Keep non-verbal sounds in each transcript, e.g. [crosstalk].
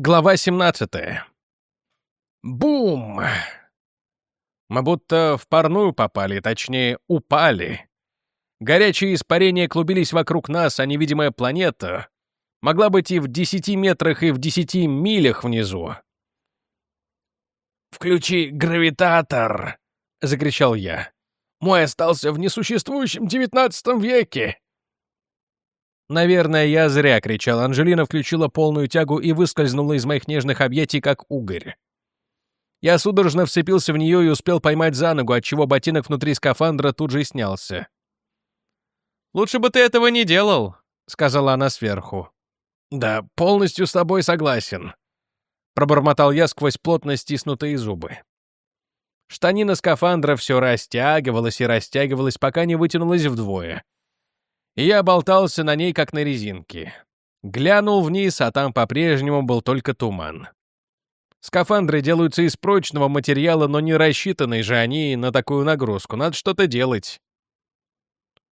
Глава 17. Бум! Мы будто в парную попали, точнее, упали. Горячие испарения клубились вокруг нас, а невидимая планета могла быть и в десяти метрах, и в десяти милях внизу. «Включи гравитатор!» — закричал я. «Мой остался в несуществующем девятнадцатом веке!» Наверное, я зря кричал. Анжелина включила полную тягу и выскользнула из моих нежных объятий, как угорь. Я судорожно вцепился в нее и успел поймать за ногу, отчего ботинок внутри скафандра тут же снялся. «Лучше бы ты этого не делал», — сказала она сверху. «Да, полностью с тобой согласен», — пробормотал я сквозь плотно стиснутые зубы. Штанина скафандра все растягивалась и растягивалась, пока не вытянулась вдвое — и я болтался на ней, как на резинке. Глянул вниз, а там по-прежнему был только туман. Скафандры делаются из прочного материала, но не рассчитаны же они на такую нагрузку. Надо что-то делать.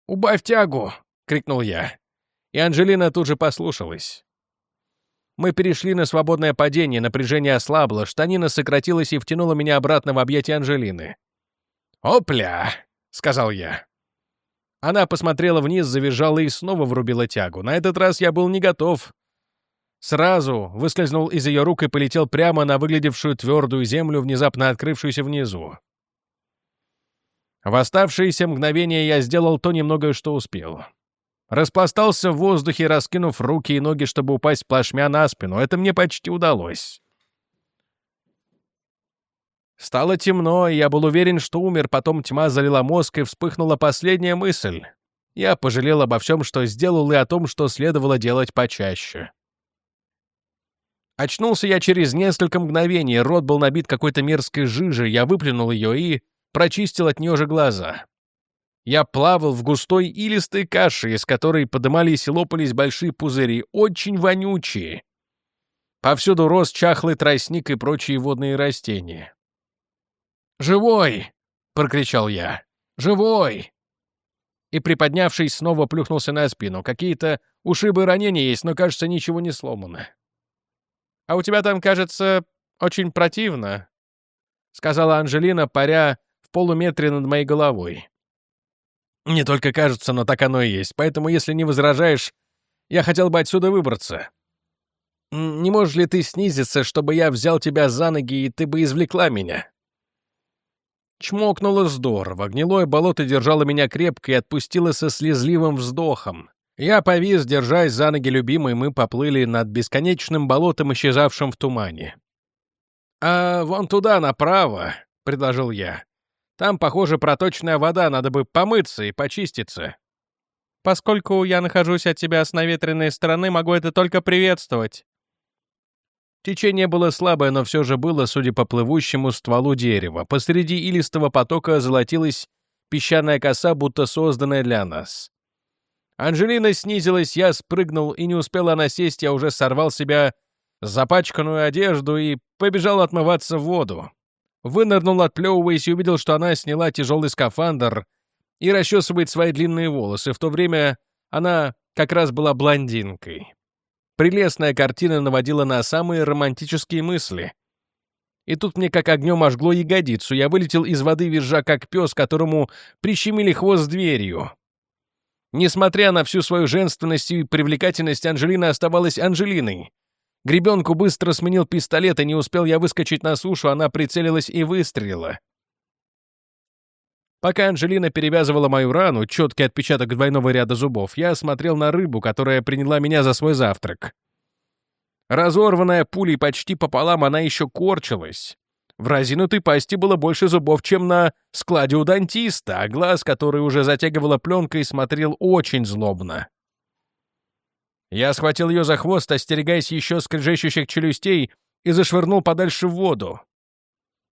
«Убавь тягу!» — крикнул я. И Анжелина тут же послушалась. Мы перешли на свободное падение, напряжение ослабло, штанина сократилась и втянула меня обратно в объятия Анжелины. «Опля!» — сказал я. Она посмотрела вниз, завизжала и снова врубила тягу. На этот раз я был не готов. Сразу выскользнул из ее рук и полетел прямо на выглядевшую твердую землю, внезапно открывшуюся внизу. В оставшиеся мгновения я сделал то немногое, что успел. Распластался в воздухе, раскинув руки и ноги, чтобы упасть плашмя на спину. Это мне почти удалось. Стало темно, и я был уверен, что умер, потом тьма залила мозг, и вспыхнула последняя мысль. Я пожалел обо всем, что сделал, и о том, что следовало делать почаще. Очнулся я через несколько мгновений, рот был набит какой-то мерзкой жижей, я выплюнул ее и прочистил от нее же глаза. Я плавал в густой илистой каше, из которой подымались и лопались большие пузыри, очень вонючие. Повсюду рос чахлый тростник и прочие водные растения. «Живой!» — прокричал я. «Живой!» И, приподнявшись, снова плюхнулся на спину. Какие-то ушибы ранения есть, но, кажется, ничего не сломано. «А у тебя там, кажется, очень противно», — сказала Анжелина, паря в полуметре над моей головой. «Не только кажется, но так оно и есть. Поэтому, если не возражаешь, я хотел бы отсюда выбраться. Не можешь ли ты снизиться, чтобы я взял тебя за ноги, и ты бы извлекла меня?» Чмокнуло здорово, гнилое болото держало меня крепко и отпустило со слезливым вздохом. Я повис, держась за ноги любимой, мы поплыли над бесконечным болотом, исчезавшим в тумане. «А вон туда, направо», — предложил я. «Там, похоже, проточная вода, надо бы помыться и почиститься». «Поскольку я нахожусь от тебя с наветренной стороны, могу это только приветствовать», Течение было слабое, но все же было, судя по плывущему стволу дерева. Посреди илистого потока золотилась песчаная коса, будто созданная для нас. Анжелина снизилась, я спрыгнул, и не успела она сесть, я уже сорвал себя запачканную одежду и побежал отмываться в воду. Вынырнул, отплевываясь, и увидел, что она сняла тяжелый скафандр и расчесывает свои длинные волосы. В то время она как раз была блондинкой. Прелестная картина наводила на самые романтические мысли. И тут мне как огнем ожгло ягодицу. Я вылетел из воды, визжа как пес, которому прищемили хвост дверью. Несмотря на всю свою женственность и привлекательность, Анжелина оставалась Анжелиной. Гребенку быстро сменил пистолет, и не успел я выскочить на сушу, она прицелилась и выстрелила. Пока Анжелина перевязывала мою рану, четкий отпечаток двойного ряда зубов, я смотрел на рыбу, которая приняла меня за свой завтрак. Разорванная пулей почти пополам, она еще корчилась. В разинутой пасти было больше зубов, чем на складе у дантиста, а глаз, который уже затягивала пленкой, смотрел очень злобно. Я схватил ее за хвост, остерегаясь еще скрежещущих челюстей, и зашвырнул подальше в воду.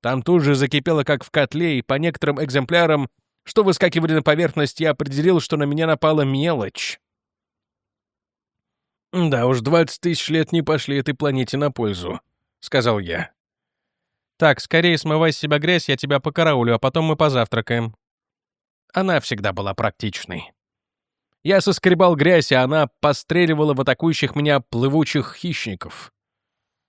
Там тут же закипело, как в котле, и по некоторым экземплярам, что выскакивали на поверхность, я определил, что на меня напала мелочь. «Да уж, двадцать тысяч лет не пошли этой планете на пользу», — сказал я. «Так, скорее смывай с себя грязь, я тебя покараулю, а потом мы позавтракаем». Она всегда была практичной. Я соскребал грязь, а она постреливала в атакующих меня плывучих хищников.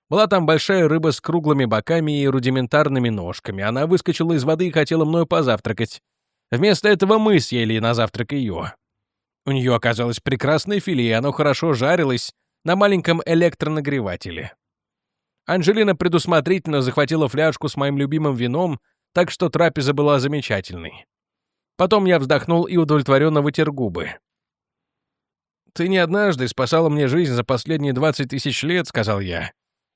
Была там большая рыба с круглыми боками и рудиментарными ножками. Она выскочила из воды и хотела мною позавтракать. Вместо этого мы съели на завтрак ее. У нее оказалось прекрасное филе, оно хорошо жарилось на маленьком электронагревателе. Анжелина предусмотрительно захватила фляжку с моим любимым вином, так что трапеза была замечательной. Потом я вздохнул и удовлетворенно вытер губы. «Ты не однажды спасала мне жизнь за последние двадцать тысяч лет», — сказал я.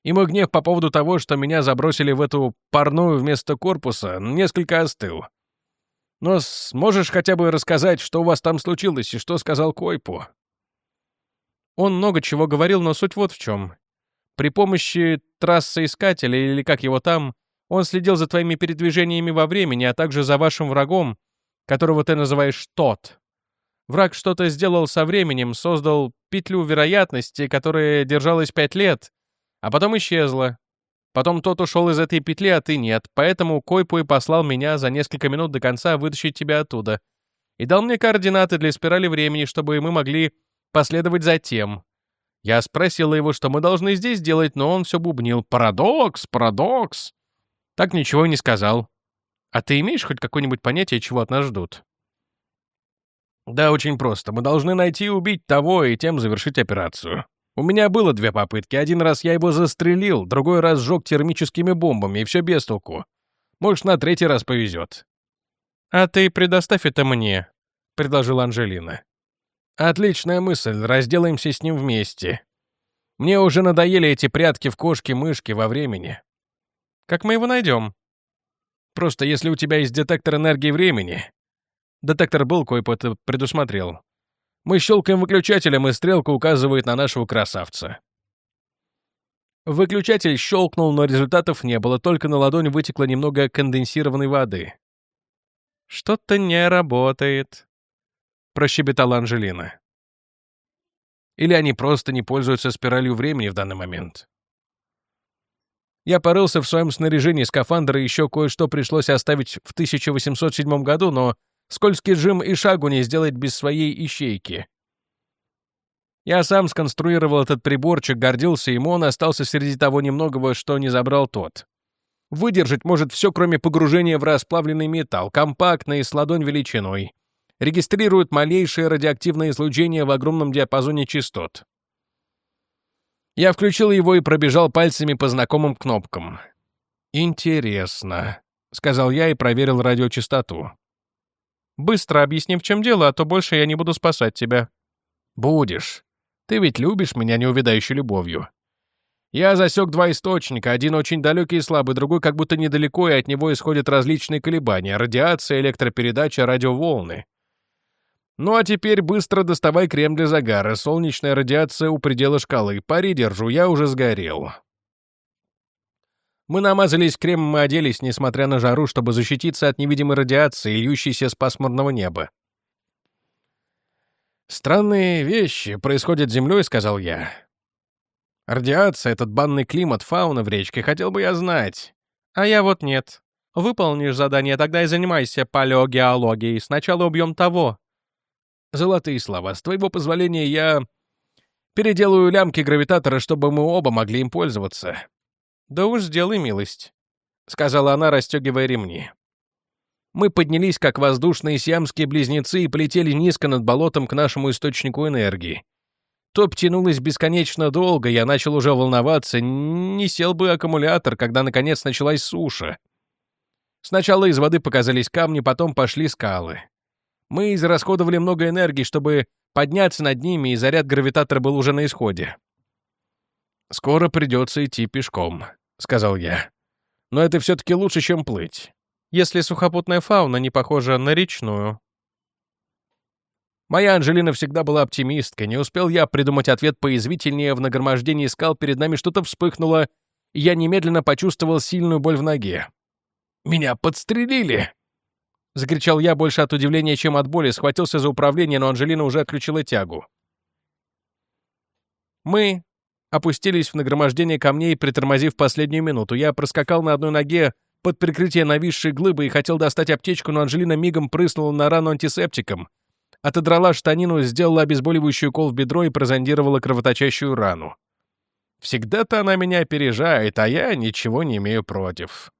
«И мой гнев по поводу того, что меня забросили в эту парную вместо корпуса, несколько остыл. Но сможешь хотя бы рассказать, что у вас там случилось и что сказал Койпу?» Он много чего говорил, но суть вот в чем. При помощи трассы искателя или как его там, он следил за твоими передвижениями во времени, а также за вашим врагом, которого ты называешь тот. Враг что-то сделал со временем, создал петлю вероятности, которая держалась пять лет, а потом исчезла. Потом тот ушел из этой петли, а ты нет, поэтому Койпуй послал меня за несколько минут до конца вытащить тебя оттуда. И дал мне координаты для спирали времени, чтобы мы могли последовать за тем. Я спросила его, что мы должны здесь делать, но он все бубнил. «Парадокс! Парадокс!» Так ничего и не сказал. А ты имеешь хоть какое-нибудь понятие, чего от нас ждут? Да, очень просто. Мы должны найти и убить того, и тем завершить операцию. У меня было две попытки. Один раз я его застрелил, другой раз сжег термическими бомбами, и все без толку. Может, на третий раз повезет. «А ты предоставь это мне», — предложила Анжелина. «Отличная мысль, разделаемся с ним вместе. Мне уже надоели эти прятки в кошки-мышки во времени». «Как мы его найдем?» Просто если у тебя есть детектор энергии времени... Детектор был, кое-что предусмотрел. Мы щелкаем выключателем, и стрелка указывает на нашего красавца. Выключатель щелкнул, но результатов не было, только на ладонь вытекло немного конденсированной воды. «Что-то не работает», — прощебетала Анжелина. Или они просто не пользуются спиралью времени в данный момент. Я порылся в своем снаряжении скафандра и еще кое-что пришлось оставить в 1807 году, но скользкий Джим и шагу не сделать без своей ищейки. Я сам сконструировал этот приборчик, гордился им, он остался среди того немногого, что не забрал тот. Выдержать может все, кроме погружения в расплавленный металл, компактный, с ладонь величиной. Регистрирует малейшее радиоактивное излучение в огромном диапазоне частот. Я включил его и пробежал пальцами по знакомым кнопкам. «Интересно», — сказал я и проверил радиочастоту. «Быстро объясни, в чем дело, а то больше я не буду спасать тебя». «Будешь. Ты ведь любишь меня неувядающей любовью». Я засек два источника, один очень далекий и слабый, другой как будто недалеко, и от него исходят различные колебания, радиация, электропередача, радиоволны. Ну а теперь быстро доставай крем для загара. Солнечная радиация у предела шкалы. Пари держу, я уже сгорел. Мы намазались кремом и оделись, несмотря на жару, чтобы защититься от невидимой радиации, льющейся с пасмурного неба. «Странные вещи происходят с Землей», — сказал я. «Радиация, этот банный климат, фауна в речке, хотел бы я знать. А я вот нет. Выполнишь задание, тогда и занимайся палеогеологией. Сначала убьем того, Золотые слова. С твоего позволения я переделаю лямки гравитатора, чтобы мы оба могли им пользоваться. Да уж сделай милость, сказала она, расстегивая ремни. Мы поднялись, как воздушные сиамские близнецы, и полетели низко над болотом к нашему источнику энергии. Топ тянулось бесконечно долго, я начал уже волноваться, не сел бы аккумулятор, когда наконец началась суша. Сначала из воды показались камни, потом пошли скалы. Мы израсходовали много энергии, чтобы подняться над ними, и заряд гравитатора был уже на исходе. «Скоро придется идти пешком», — сказал я. «Но это все-таки лучше, чем плыть, если сухопутная фауна не похожа на речную». Моя Анжелина всегда была оптимисткой. Не успел я придумать ответ поязвительнее, в нагромождении скал перед нами что-то вспыхнуло, и я немедленно почувствовал сильную боль в ноге. «Меня подстрелили!» Закричал я больше от удивления, чем от боли, схватился за управление, но Анжелина уже отключила тягу. Мы опустились в нагромождение камней, притормозив последнюю минуту. Я проскакал на одной ноге под прикрытие нависшей глыбы и хотел достать аптечку, но Анжелина мигом прыснула на рану антисептиком. Отодрала штанину, сделала обезболивающий укол в бедро и прозондировала кровоточащую рану. Всегда-то она меня опережает, а я ничего не имею против.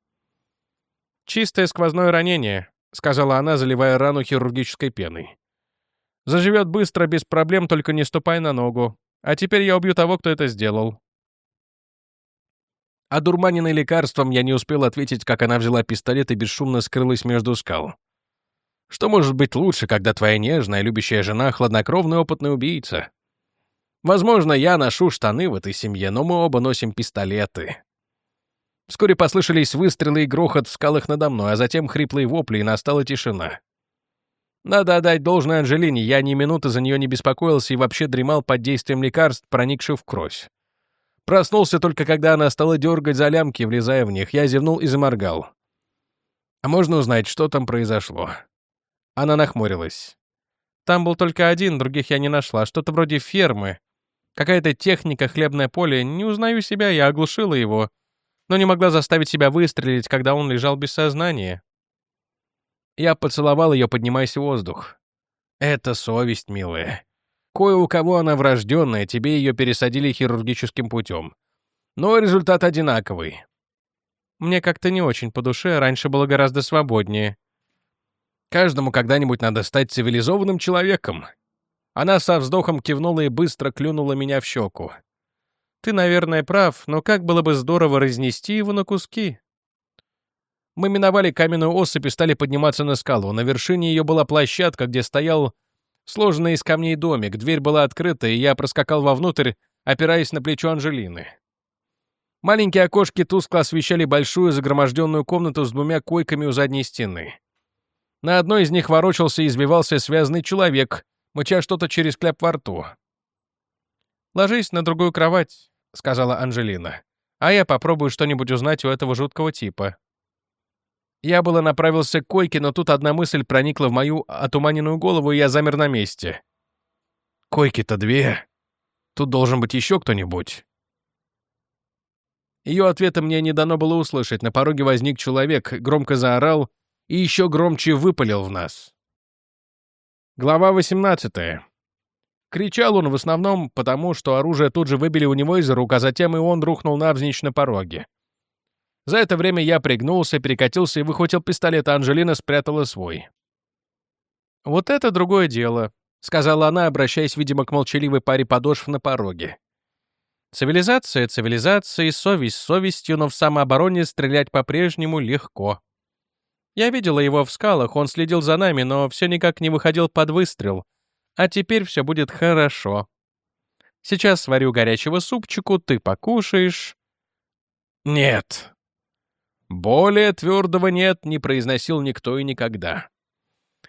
«Чистое сквозное ранение», — сказала она, заливая рану хирургической пеной. «Заживет быстро, без проблем, только не ступай на ногу. А теперь я убью того, кто это сделал». Одурманенный лекарством, я не успел ответить, как она взяла пистолет и бесшумно скрылась между скал. Что может быть лучше, когда твоя нежная, любящая жена — хладнокровный опытный убийца? Возможно, я ношу штаны в этой семье, но мы оба носим пистолеты. Вскоре послышались выстрелы и грохот в скалах надо мной, а затем хриплые вопли, и настала тишина. Надо отдать должное Анжелине, я ни минуты за нее не беспокоился и вообще дремал под действием лекарств, проникших в кровь. Проснулся только когда она стала дергать за лямки, влезая в них. Я зевнул и заморгал. А можно узнать, что там произошло? Она нахмурилась. Там был только один, других я не нашла. Что-то вроде фермы. Какая-то техника, хлебное поле. Не узнаю себя, я оглушила его. Но не могла заставить себя выстрелить, когда он лежал без сознания. Я поцеловал ее, поднимаясь в воздух. Это совесть, милая. Кое у кого она врожденная, тебе ее пересадили хирургическим путем. Но результат одинаковый. Мне как-то не очень по душе, раньше было гораздо свободнее. Каждому когда-нибудь надо стать цивилизованным человеком. Она со вздохом кивнула и быстро клюнула меня в щеку. Ты, наверное, прав, но как было бы здорово разнести его на куски. Мы миновали каменную осыпь и стали подниматься на скалу. На вершине ее была площадка, где стоял Сложенный из камней домик, дверь была открыта, и я проскакал вовнутрь, опираясь на плечо Анжелины. Маленькие окошки тускло освещали большую загроможденную комнату с двумя койками у задней стены. На одной из них ворочался и избивался связанный человек, мыча что-то через кляп во рту. «Ложись на другую кровать», — сказала Анжелина. «А я попробую что-нибудь узнать у этого жуткого типа». Я было направился к койке, но тут одна мысль проникла в мою отуманенную голову, и я замер на месте. «Койки-то две. Тут должен быть еще кто-нибудь». Ее ответа мне не дано было услышать. На пороге возник человек, громко заорал и еще громче выпалил в нас. Глава 18. Кричал он в основном потому, что оружие тут же выбили у него из рук, а затем и он рухнул навзничь на пороге. За это время я пригнулся, перекатился и выхватил пистолет, а Анжелина спрятала свой. «Вот это другое дело», — сказала она, обращаясь, видимо, к молчаливой паре подошв на пороге. «Цивилизация цивилизацией, совесть совестью, но в самообороне стрелять по-прежнему легко. Я видела его в скалах, он следил за нами, но все никак не выходил под выстрел. А теперь все будет хорошо. Сейчас сварю горячего супчику, ты покушаешь». «Нет», более твердого «нет» не произносил никто и никогда.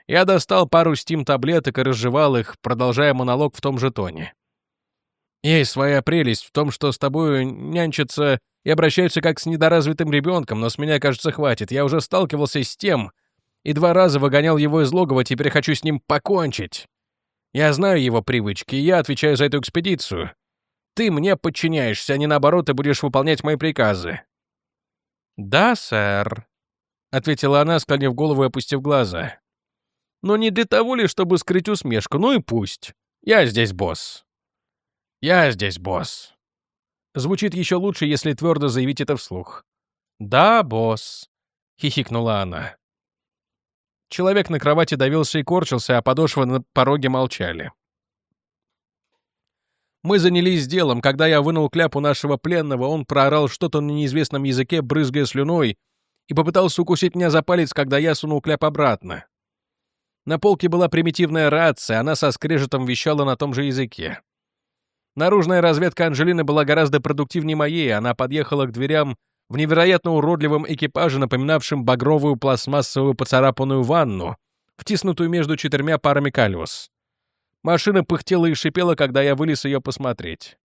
Я достал пару стим-таблеток и разжевал их, продолжая монолог в том же тоне. Есть своя прелесть в том, что с тобой нянчатся и обращаются как с недоразвитым ребенком, но с меня, кажется, хватит. Я уже сталкивался с тем и два раза выгонял его из логова, теперь хочу с ним покончить. Я знаю его привычки, и я отвечаю за эту экспедицию. Ты мне подчиняешься, а не наоборот, ты будешь выполнять мои приказы. «Да, сэр», — ответила она, склонив голову и опустив глаза. «Но не для того ли, чтобы скрыть усмешку, ну и пусть. Я здесь босс». «Я здесь босс». Звучит еще лучше, если твердо заявить это вслух. «Да, босс», — хихикнула она. Человек на кровати давился и корчился, а подошвы на пороге молчали. Мы занялись делом. Когда я вынул кляпу нашего пленного, он проорал что-то на неизвестном языке, брызгая слюной, и попытался укусить меня за палец, когда я сунул кляп обратно. На полке была примитивная рация, она со скрежетом вещала на том же языке. Наружная разведка Анжелины была гораздо продуктивнее моей, она подъехала к дверям в невероятно уродливом экипаже, напоминавшем багровую пластмассовую поцарапанную ванну, втиснутую между четырьмя парами колес. Машина пыхтела и шипела, когда я вылез ее посмотреть.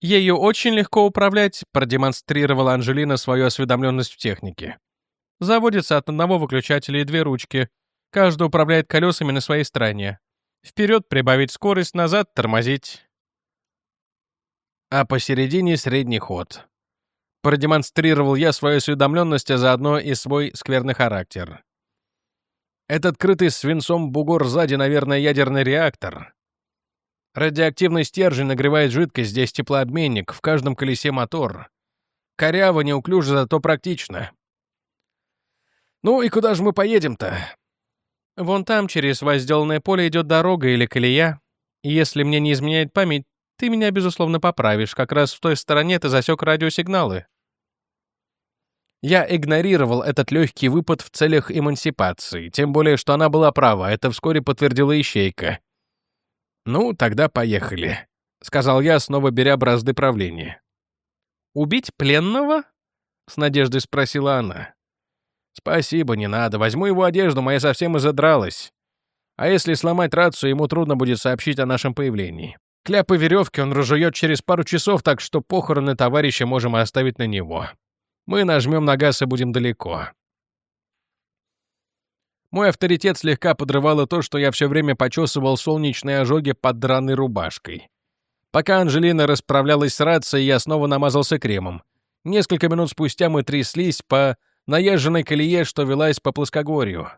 «Ею очень легко управлять», — продемонстрировала Анжелина свою осведомленность в технике. Заводится от одного выключателя и две ручки. Каждый управляет колесами на своей стороне. Вперед прибавить скорость, назад тормозить. А посередине средний ход. Продемонстрировал я свою осведомленность, а заодно и свой скверный характер. Этот крытый свинцом бугор сзади, наверное, ядерный реактор. Радиоактивный стержень нагревает жидкость, здесь теплообменник, в каждом колесе мотор. Коряво, неуклюже, зато практично. Ну и куда же мы поедем-то? Вон там, через возделанное поле, идет дорога или колея. Если мне не изменяет память, ты меня, безусловно, поправишь. Как раз в той стороне ты засек радиосигналы. Я игнорировал этот легкий выпад в целях эмансипации, тем более, что она была права, это вскоре подтвердила ищейка. «Ну, тогда поехали», — сказал я, снова беря бразды правления. «Убить пленного?» — с надеждой спросила она. «Спасибо, не надо. Возьму его одежду, моя совсем изодралась. А если сломать рацию, ему трудно будет сообщить о нашем появлении. Кляпы веревки он разжует через пару часов, так что похороны товарища можем оставить на него. Мы нажмем на газ и будем далеко. Мой авторитет слегка подрывало то, что я все время почесывал солнечные ожоги под драной рубашкой. Пока Анжелина расправлялась с рацией, я снова намазался кремом. Несколько минут спустя мы тряслись по наезженной колее, что велась по плоскогорью.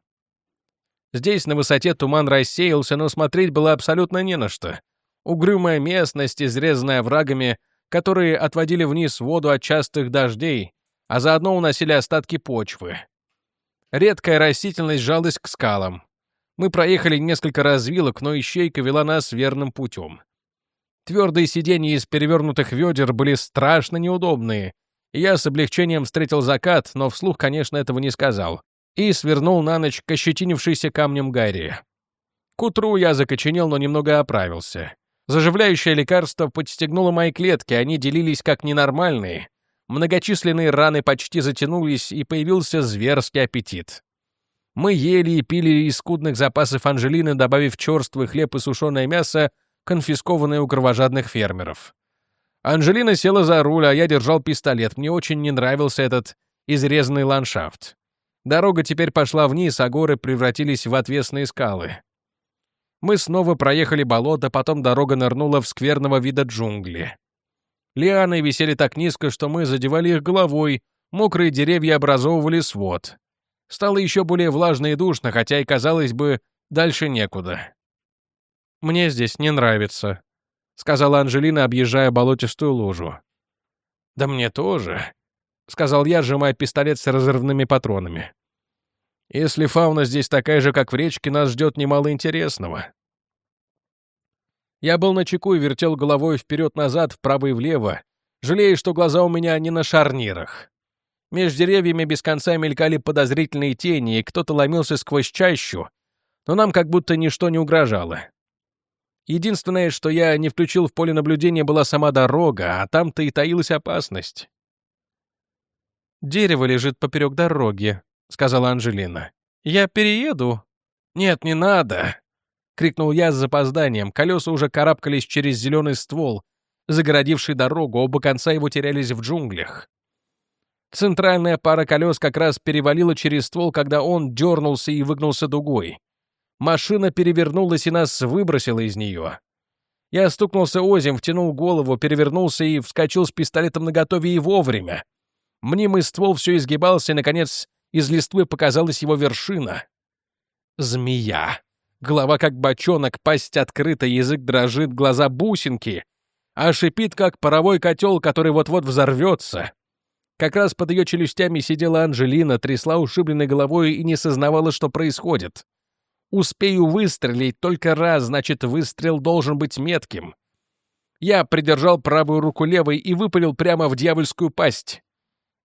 Здесь на высоте туман рассеялся, но смотреть было абсолютно не на что. Угрюмая местность, изрезанная врагами, которые отводили вниз воду от частых дождей, а заодно уносили остатки почвы. Редкая растительность жалась к скалам. Мы проехали несколько развилок, но ищейка вела нас верным путем. Твердые сиденья из перевернутых ведер были страшно неудобные, я с облегчением встретил закат, но вслух, конечно, этого не сказал, и свернул на ночь к ощетинившейся камнем Гарри. К утру я закоченел, но немного оправился. Заживляющее лекарство подстегнуло мои клетки, они делились как ненормальные, Многочисленные раны почти затянулись, и появился зверский аппетит. Мы ели и пили из скудных запасов Анжелины, добавив черствый хлеб и сушеное мясо, конфискованное у кровожадных фермеров. Анжелина села за руль, а я держал пистолет. Мне очень не нравился этот изрезанный ландшафт. Дорога теперь пошла вниз, а горы превратились в отвесные скалы. Мы снова проехали болото, потом дорога нырнула в скверного вида джунгли. Лианы висели так низко, что мы задевали их головой, мокрые деревья образовывали свод. Стало еще более влажно и душно, хотя и, казалось бы, дальше некуда. «Мне здесь не нравится», — сказала Анжелина, объезжая болотистую лужу. «Да мне тоже», — сказал я, сжимая пистолет с разрывными патронами. «Если фауна здесь такая же, как в речке, нас ждет немало интересного». Я был на чеку и вертел головой вперед-назад, вправо и влево, жалея, что глаза у меня не на шарнирах. Меж деревьями без конца мелькали подозрительные тени, и кто-то ломился сквозь чащу, но нам как будто ничто не угрожало. Единственное, что я не включил в поле наблюдения, была сама дорога, а там-то и таилась опасность. «Дерево лежит поперек дороги», — сказала Анжелина. «Я перееду». «Нет, не надо», — крикнул я с запозданием. Колеса уже карабкались через зеленый ствол, загородивший дорогу, оба конца его терялись в джунглях. Центральная пара колес как раз перевалила через ствол, когда он дернулся и выгнулся дугой. Машина перевернулась и нас выбросила из нее. Я стукнулся озим, втянул голову, перевернулся и вскочил с пистолетом наготове и вовремя. Мнимый ствол все изгибался, и, наконец, из листвы показалась его вершина. Змея. Голова как бочонок, пасть открыта, язык дрожит, глаза бусинки, а шипит, как паровой котел, который вот-вот взорвется. Как раз под ее челюстями сидела Анжелина, трясла ушибленной головой и не сознавала, что происходит. Успею выстрелить только раз, значит, выстрел должен быть метким. Я придержал правую руку левой и выпалил прямо в дьявольскую пасть.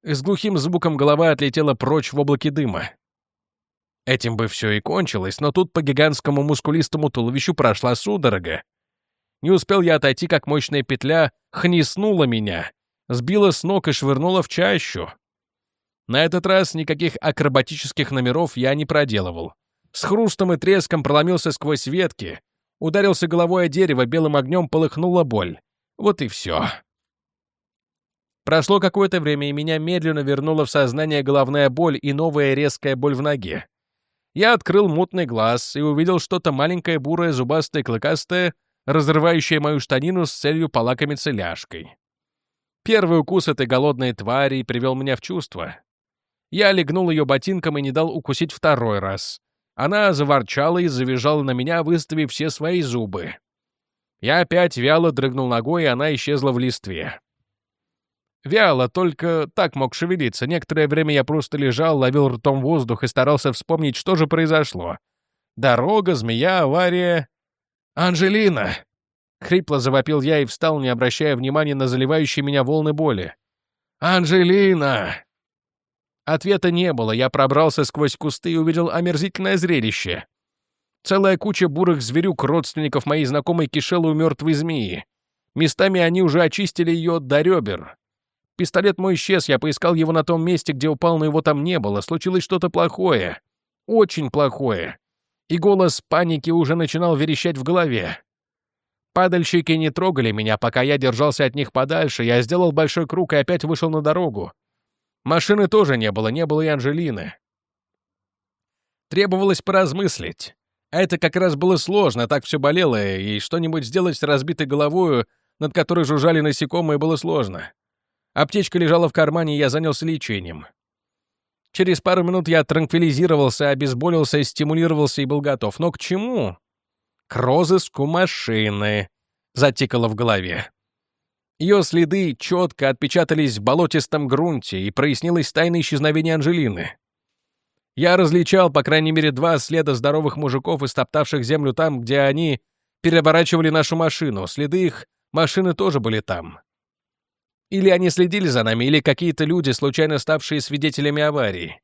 С глухим звуком голова отлетела прочь в облаке дыма. Этим бы все и кончилось, но тут по гигантскому мускулистому туловищу прошла судорога. Не успел я отойти, как мощная петля хнеснула меня, сбила с ног и швырнула в чащу. На этот раз никаких акробатических номеров я не проделывал. С хрустом и треском проломился сквозь ветки, ударился головой о дерево, белым огнем полыхнула боль. Вот и все. Прошло какое-то время, и меня медленно вернула в сознание головная боль и новая резкая боль в ноге. Я открыл мутный глаз и увидел что-то маленькое, бурое, зубастое, клыкастое, разрывающее мою штанину с целью полакомиться ляжкой. Первый укус этой голодной твари привел меня в чувство. Я легнул ее ботинком и не дал укусить второй раз. Она заворчала и завизжала на меня, выставив все свои зубы. Я опять вяло дрыгнул ногой, и она исчезла в листве. Вяло, только так мог шевелиться. Некоторое время я просто лежал, ловил ртом воздух и старался вспомнить, что же произошло. Дорога, змея, авария... «Анжелина!» — хрипло завопил я и встал, не обращая внимания на заливающие меня волны боли. «Анжелина!» Ответа не было, я пробрался сквозь кусты и увидел омерзительное зрелище. Целая куча бурых зверюк, родственников моей знакомой, кишела у мертвой змеи. Местами они уже очистили ее до ребер. Пистолет мой исчез, я поискал его на том месте, где упал, но его там не было. Случилось что-то плохое. Очень плохое. И голос паники уже начинал верещать в голове. Падальщики не трогали меня, пока я держался от них подальше. Я сделал большой круг и опять вышел на дорогу. Машины тоже не было, не было и Анжелины. Требовалось поразмыслить. А это как раз было сложно, так все болело, и что-нибудь сделать с разбитой головою, над которой жужжали насекомые, было сложно. Аптечка лежала в кармане, я занялся лечением. Через пару минут я транквилизировался, обезболился, стимулировался и был готов. Но к чему? К розыску машины, затикало в голове. Ее следы четко отпечатались в болотистом грунте, и прояснилось тайное исчезновение Анжелины. Я различал, по крайней мере, два следа здоровых мужиков, истоптавших землю там, где они переворачивали нашу машину. Следы их машины тоже были там. Или они следили за нами, или какие-то люди, случайно ставшие свидетелями аварии.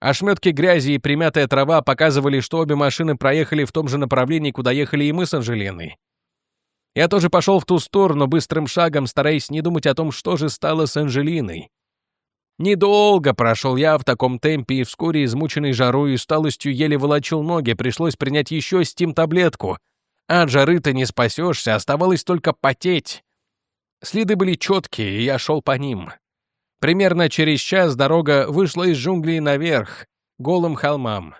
Ошметки грязи и примятая трава показывали, что обе машины проехали в том же направлении, куда ехали и мы с Анжелиной. Я тоже пошел в ту сторону быстрым шагом, стараясь не думать о том, что же стало с Анжелиной. Недолго прошел я в таком темпе, и вскоре, измученный жарой и усталостью, еле волочил ноги, пришлось принять еще стим-таблетку. От жары ты не спасешься, оставалось только потеть. Следы были четкие, и я шел по ним. Примерно через час дорога вышла из джунглей наверх, голым холмам.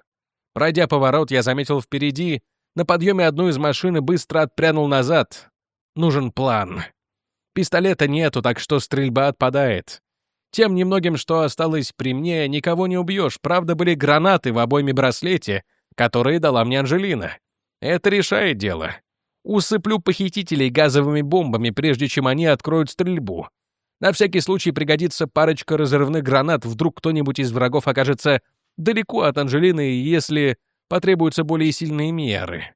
Пройдя поворот, я заметил впереди, на подъеме одну из машин и быстро отпрянул назад. Нужен план. Пистолета нету, так что стрельба отпадает. Тем немногим, что осталось при мне, никого не убьешь. Правда, были гранаты в обойме браслете, которые дала мне Анжелина. Это решает дело. Усыплю похитителей газовыми бомбами, прежде чем они откроют стрельбу. На всякий случай пригодится парочка разрывных гранат, вдруг кто-нибудь из врагов окажется далеко от Анжелины, если потребуются более сильные меры.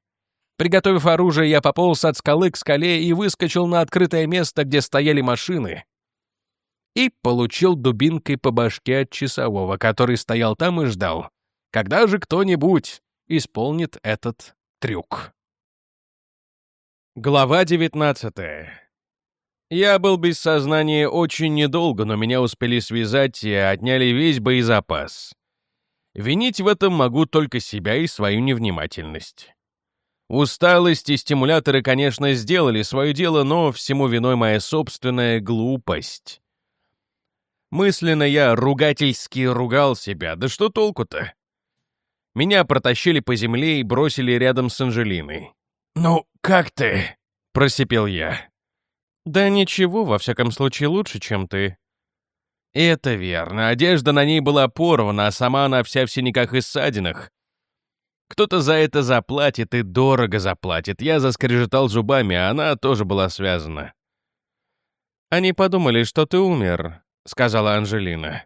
Приготовив оружие, я пополз от скалы к скале и выскочил на открытое место, где стояли машины, и получил дубинкой по башке от часового, который стоял там и ждал, когда же кто-нибудь исполнит этот трюк. Глава 19 Я был без сознания очень недолго, но меня успели связать и отняли весь боезапас. Винить в этом могу только себя и свою невнимательность. Усталость и стимуляторы, конечно, сделали свое дело, но всему виной моя собственная глупость. Мысленно я ругательски ругал себя. Да что толку-то? Меня протащили по земле и бросили рядом с Анжелиной. «Ну, как ты?» — просипел я. «Да ничего, во всяком случае, лучше, чем ты». Это верно. Одежда на ней была порвана, а сама она вся в синяках и ссадинах. Кто-то за это заплатит и дорого заплатит. Я заскрежетал зубами, а она тоже была связана. Они подумали, что ты умер, — сказала Анжелина.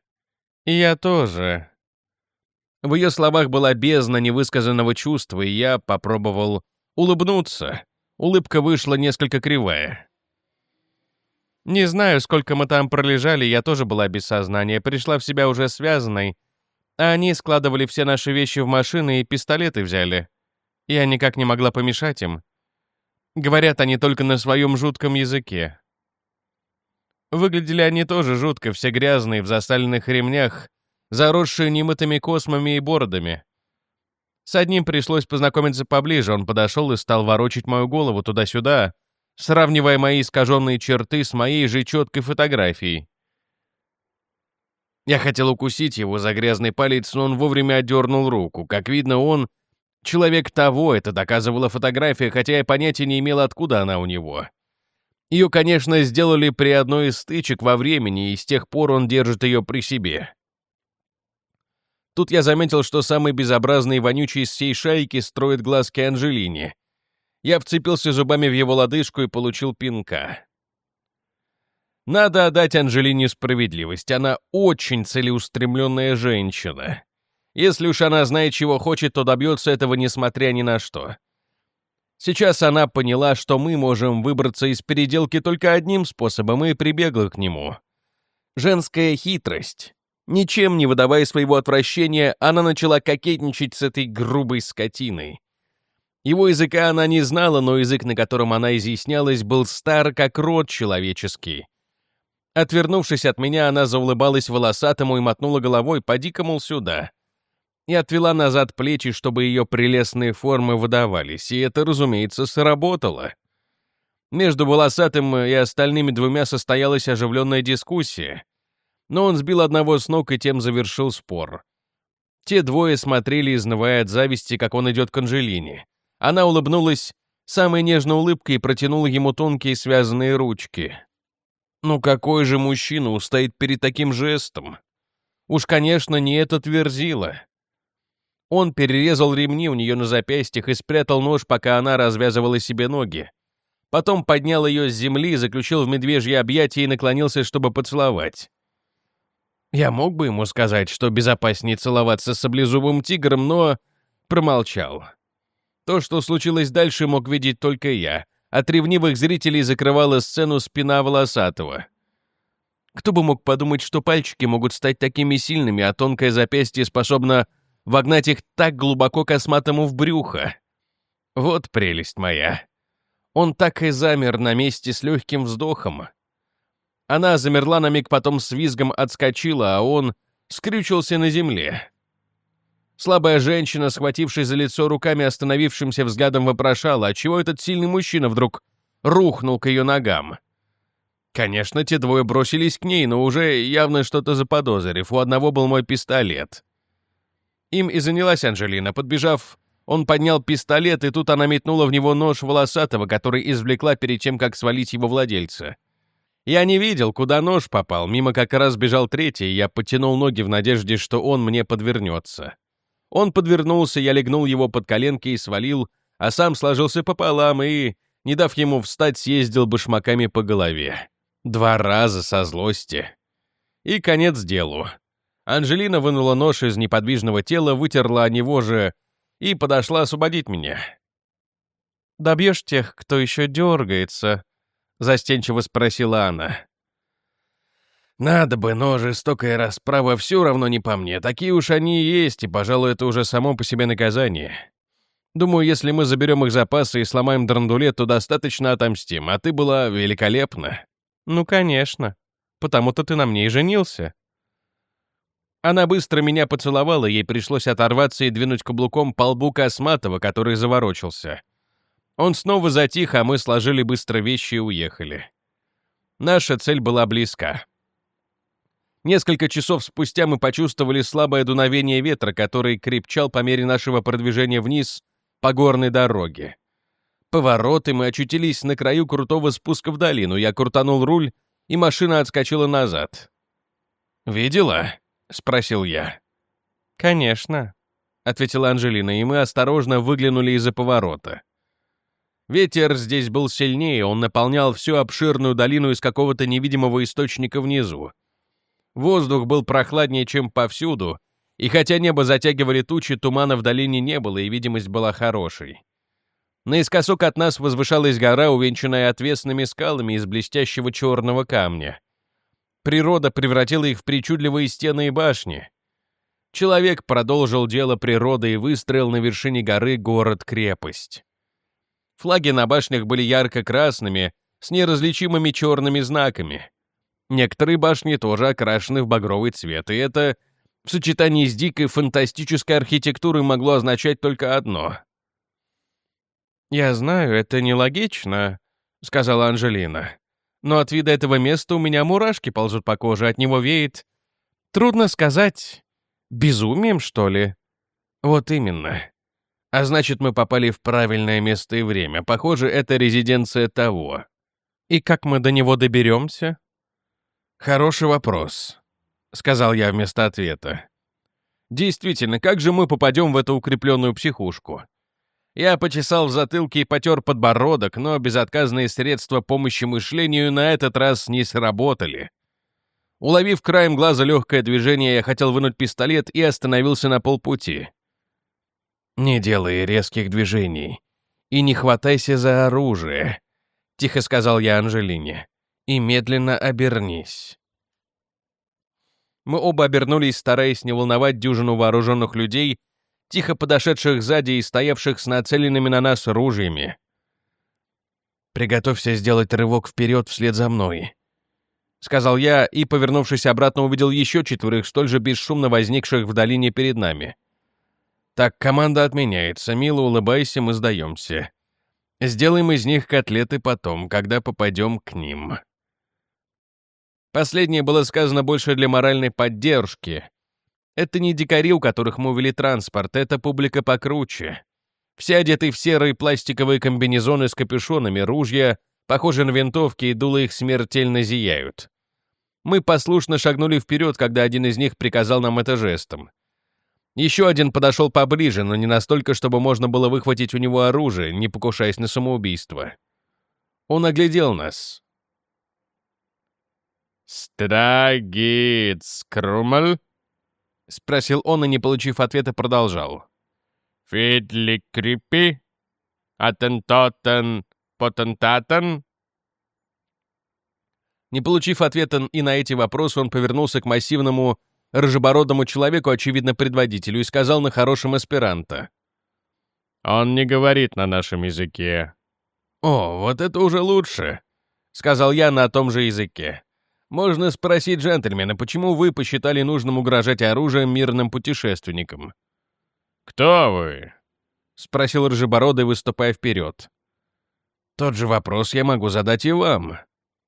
«И я тоже». В ее словах была бездна невысказанного чувства, и я попробовал улыбнуться. Улыбка вышла несколько кривая. «Не знаю, сколько мы там пролежали, я тоже была без сознания, пришла в себя уже связанной, а они складывали все наши вещи в машины и пистолеты взяли. Я никак не могла помешать им. Говорят они только на своем жутком языке. Выглядели они тоже жутко, все грязные, в засаленных ремнях, заросшие немытыми космами и бородами. С одним пришлось познакомиться поближе, он подошел и стал ворочать мою голову туда-сюда, сравнивая мои искаженные черты с моей же четкой фотографией. Я хотел укусить его за грязный палец, но он вовремя отдернул руку. Как видно, он — человек того, это доказывала фотография, хотя я понятия не имел, откуда она у него. Ее, конечно, сделали при одной из стычек во времени, и с тех пор он держит ее при себе. Тут я заметил, что самый безобразный и вонючий из всей шайки строит глазки Анжелине. Я вцепился зубами в его лодыжку и получил пинка. Надо отдать Анжелине справедливость. Она очень целеустремленная женщина. Если уж она знает, чего хочет, то добьется этого, несмотря ни на что. Сейчас она поняла, что мы можем выбраться из переделки только одним способом, и прибегла к нему. Женская хитрость. Ничем не выдавая своего отвращения, она начала кокетничать с этой грубой скотиной. Его языка она не знала, но язык, на котором она изъяснялась, был стар, как род человеческий. Отвернувшись от меня, она заулыбалась волосатому и мотнула головой, поди-ка, сюда и отвела назад плечи, чтобы ее прелестные формы выдавались, и это, разумеется, сработало. Между волосатым и остальными двумя состоялась оживленная дискуссия, но он сбил одного с ног и тем завершил спор. Те двое смотрели, изнывая от зависти, как он идет к Анжелине. Она улыбнулась самой нежной улыбкой и протянула ему тонкие связанные ручки. Ну какой же мужчина устоит перед таким жестом? Уж, конечно, не этот верзила. Он перерезал ремни у нее на запястьях и спрятал нож, пока она развязывала себе ноги. Потом поднял ее с земли, заключил в медвежье объятие и наклонился, чтобы поцеловать. Я мог бы ему сказать, что безопаснее целоваться с саблезубым тигром, но промолчал. То, что случилось дальше, мог видеть только я. От ревнивых зрителей закрывала сцену спина волосатого. Кто бы мог подумать, что пальчики могут стать такими сильными, а тонкое запястье способно вогнать их так глубоко косматому в брюхо. Вот прелесть моя. Он так и замер на месте с легким вздохом. Она замерла на миг, потом с визгом отскочила, а он скрючился на земле. Слабая женщина, схватившись за лицо руками, остановившимся взглядом вопрошала, отчего этот сильный мужчина вдруг рухнул к ее ногам. Конечно, те двое бросились к ней, но уже явно что-то заподозрив. У одного был мой пистолет. Им и занялась Анжелина. Подбежав, он поднял пистолет, и тут она метнула в него нож волосатого, который извлекла перед тем, как свалить его владельца. Я не видел, куда нож попал, мимо как раз бежал третий, и я потянул ноги в надежде, что он мне подвернется. Он подвернулся, я легнул его под коленки и свалил, а сам сложился пополам и, не дав ему встать, съездил башмаками по голове. Два раза со злости. И конец делу. Анжелина вынула нож из неподвижного тела, вытерла о него же и подошла освободить меня. «Добьешь тех, кто еще дергается?» — застенчиво спросила она. «Надо бы, но жестокая расправа все равно не по мне. Такие уж они и есть, и, пожалуй, это уже само по себе наказание. Думаю, если мы заберем их запасы и сломаем драндулет, то достаточно отомстим, а ты была великолепна». «Ну, конечно. Потому-то ты на мне и женился», она быстро меня поцеловала, ей пришлось оторваться и двинуть каблуком по лбу Косматова, который заворочился. Он снова затих, а мы сложили быстро вещи и уехали. Наша цель была близка. Несколько часов спустя мы почувствовали слабое дуновение ветра, который крепчал по мере нашего продвижения вниз по горной дороге. Повороты мы очутились на краю крутого спуска в долину. Я крутанул руль, и машина отскочила назад. «Видела?» — спросил я. «Конечно», — ответила Анжелина, и мы осторожно выглянули из-за поворота. Ветер здесь был сильнее, он наполнял всю обширную долину из какого-то невидимого источника внизу. Воздух был прохладнее, чем повсюду, и хотя небо затягивали тучи, тумана в долине не было, и видимость была хорошей. Наискосок от нас возвышалась гора, увенчанная отвесными скалами из блестящего черного камня. Природа превратила их в причудливые стены и башни. Человек продолжил дело природы и выстроил на вершине горы город-крепость. Флаги на башнях были ярко-красными, с неразличимыми черными знаками. Некоторые башни тоже окрашены в багровый цвет, и это в сочетании с дикой фантастической архитектурой могло означать только одно. «Я знаю, это нелогично», — сказала Анжелина но от вида этого места у меня мурашки ползут по коже, от него веет... Трудно сказать. Безумием, что ли? Вот именно. А значит, мы попали в правильное место и время. Похоже, это резиденция того. И как мы до него доберемся? Хороший вопрос, сказал я вместо ответа. Действительно, как же мы попадем в эту укрепленную психушку? Я почесал в затылке и потер подбородок, но безотказные средства помощи мышлению на этот раз не сработали. Уловив краем глаза легкое движение, я хотел вынуть пистолет и остановился на полпути. «Не делай резких движений и не хватайся за оружие», — тихо сказал я Анжелине, — «и медленно обернись». Мы оба обернулись, стараясь не волновать дюжину вооруженных людей, тихо подошедших сзади и стоявших с нацеленными на нас ружьями. «Приготовься сделать рывок вперед вслед за мной», — сказал я и, повернувшись обратно, увидел еще четверых, столь же бесшумно возникших в долине перед нами. «Так, команда отменяется. Мило улыбайся, мы сдаемся. Сделаем из них котлеты потом, когда попадем к ним». Последнее было сказано больше для моральной поддержки, это не дикари, у которых мы увели транспорт, это публика покруче. Все одеты в серые пластиковые комбинезоны с капюшонами, ружья, похожие на винтовки, и дула их смертельно зияют. Мы послушно шагнули вперед, когда один из них приказал нам это жестом. Еще один подошел поближе, но не настолько, чтобы можно было выхватить у него оружие, не покушаясь на самоубийство. Он оглядел нас. «Страгиц Крумаль?» — спросил он и, не получив ответа, продолжал. «Фидли крипи? Атентотен потентатен?» Не получив ответа и на эти вопросы, он повернулся к массивному, рыжебородому человеку, очевидно, предводителю, и сказал на хорошем эсперанто. «Он не говорит на нашем языке». «О, вот это уже лучше», — сказал я на том же языке. Можно спросить джентльмена, почему вы посчитали нужным угрожать оружием мирным путешественникам?» «Кто вы?» — спросил Рыжебородый, выступая вперед. «Тот же вопрос я могу задать и вам».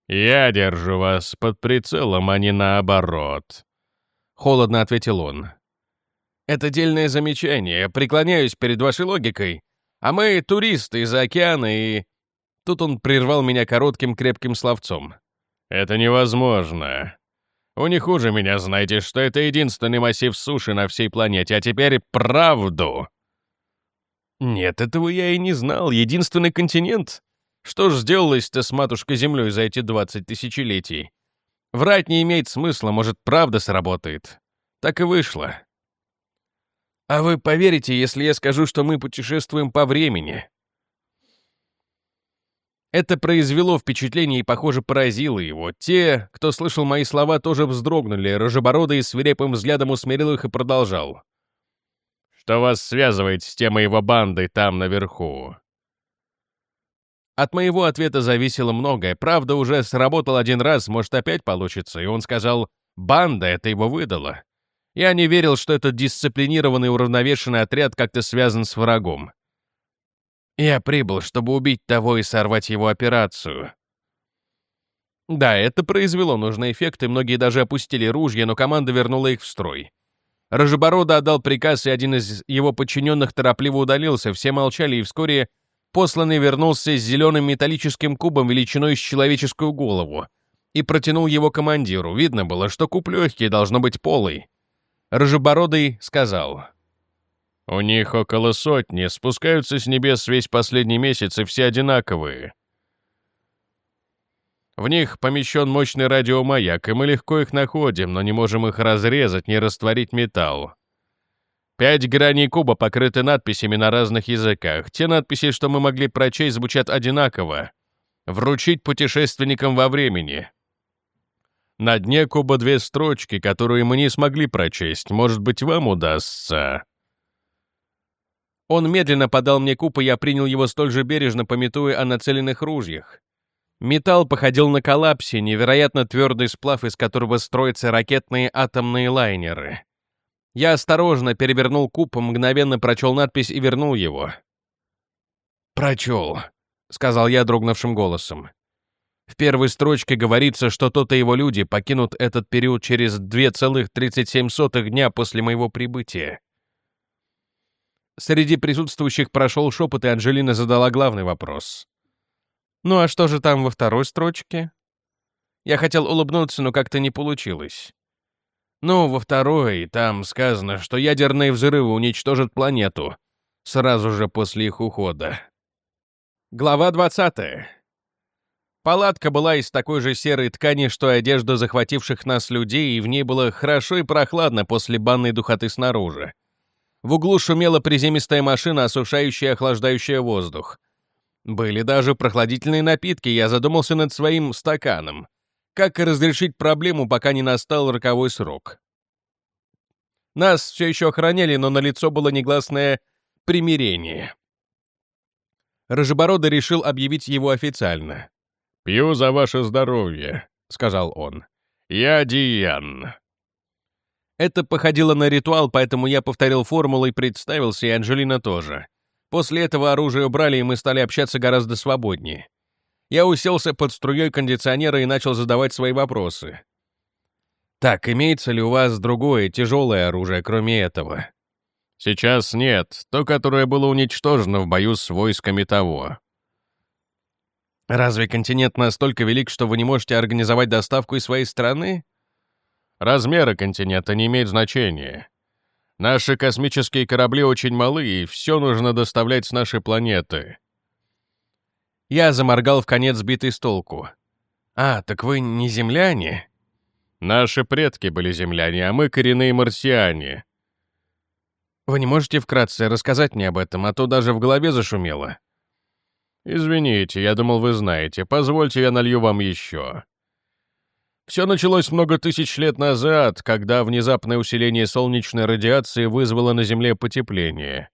«Я держу вас под прицелом, а не наоборот», — холодно ответил он. «Это дельное замечание. Преклоняюсь перед вашей логикой. А мы туристы из океана и...» Тут он прервал меня коротким крепким словцом. Это невозможно. У них хуже меня знаете, что это единственный массив суши на всей планете, а теперь правду. Нет, этого я и не знал. Единственный континент. Что ж сделалось-то с матушкой Землей за эти 20 тысячелетий? Врать не имеет смысла, может, правда сработает. Так и вышло. А вы поверите, если я скажу, что мы путешествуем по времени? Это произвело впечатление и, похоже, поразило его. Те, кто слышал мои слова, тоже вздрогнули. Рожебородый свирепым взглядом усмирил их и продолжал. «Что вас связывает с темой его бандой там, наверху?» От моего ответа зависело многое. Правда, уже сработал один раз, может, опять получится. И он сказал, банда это его выдала. Я не верил, что этот дисциплинированный уравновешенный отряд как-то связан с врагом. Я прибыл, чтобы убить того и сорвать его операцию. Да, это произвело нужный эффект, и многие даже опустили ружья, но команда вернула их в строй. Рожеборода отдал приказ, и один из его подчиненных торопливо удалился, все молчали, и вскоре посланный вернулся с зеленым металлическим кубом величиной с человеческую голову и протянул его командиру. Видно было, что куб легкий, должно быть полый. Рожебородый сказал, у них около сотни, спускаются с небес весь последний месяц, и все одинаковые. В них помещен мощный радиомаяк, и мы легко их находим, но не можем их разрезать, не растворить металл. Пять граней куба покрыты надписями на разных языках. Те надписи, что мы могли прочесть, звучат одинаково. «Вручить путешественникам во времени». На дне куба две строчки, которые мы не смогли прочесть. Может быть, вам удастся. Он медленно подал мне куб, и я принял его столь же бережно, пометуя о нацеленных ружьях. Металл походил на коллапсе, невероятно твердый сплав, из которого строятся ракетные атомные лайнеры. Я осторожно перевернул куб, мгновенно прочел надпись и вернул его. «Прочел», — сказал я дрогнувшим голосом. В первой строчке говорится, что тот и его люди покинут этот период через 2,37 дня после моего прибытия. Среди присутствующих прошел шепот, и Анжелина задала главный вопрос. «Ну а что же там во второй строчке?» Я хотел улыбнуться, но как-то не получилось. «Ну, во второй там сказано, что ядерные взрывы уничтожат планету. сразу же после их ухода. Глава 20. Палатка была из такой же серой ткани, что и одежда захвативших нас людей, и в ней было хорошо и прохладно после банной духоты снаружи. В углу шумела приземистая машина, осушающая и охлаждающая воздух. Были даже прохладительные напитки, я задумался над своим стаканом. Как разрешить проблему, пока не настал роковой срок? Нас все еще охраняли, но на лицо было негласное примирение. Рыжебородый решил объявить его официально. «Пью за ваше здоровье», — сказал он. «Я Диан». Это походило на ритуал, поэтому я повторил формулу и представился, и Анжелина тоже. После этого оружие убрали, и мы стали общаться гораздо свободнее. Я уселся под струей кондиционера и начал задавать свои вопросы. «Так, имеется ли у вас другое, тяжелое оружие, кроме этого?» «Сейчас нет. То, которое было уничтожено в бою с войсками того». «Разве континент настолько велик, что вы не можете организовать доставку из своей страны?» Размеры континента не имеют значения. Наши космические корабли очень малы, и все нужно доставлять с нашей планеты. Я заморгал в конец сбитый с толку. «А, так вы не земляне?» «Наши предки были земляне, а мы коренные марсиане». «Вы не можете вкратце рассказать мне об этом, а то даже в голове зашумело». «Извините, я думал, вы знаете. Позвольте, я налью вам еще». Все началось много тысяч лет назад, когда внезапное усиление солнечной радиации вызвало на Земле потепление.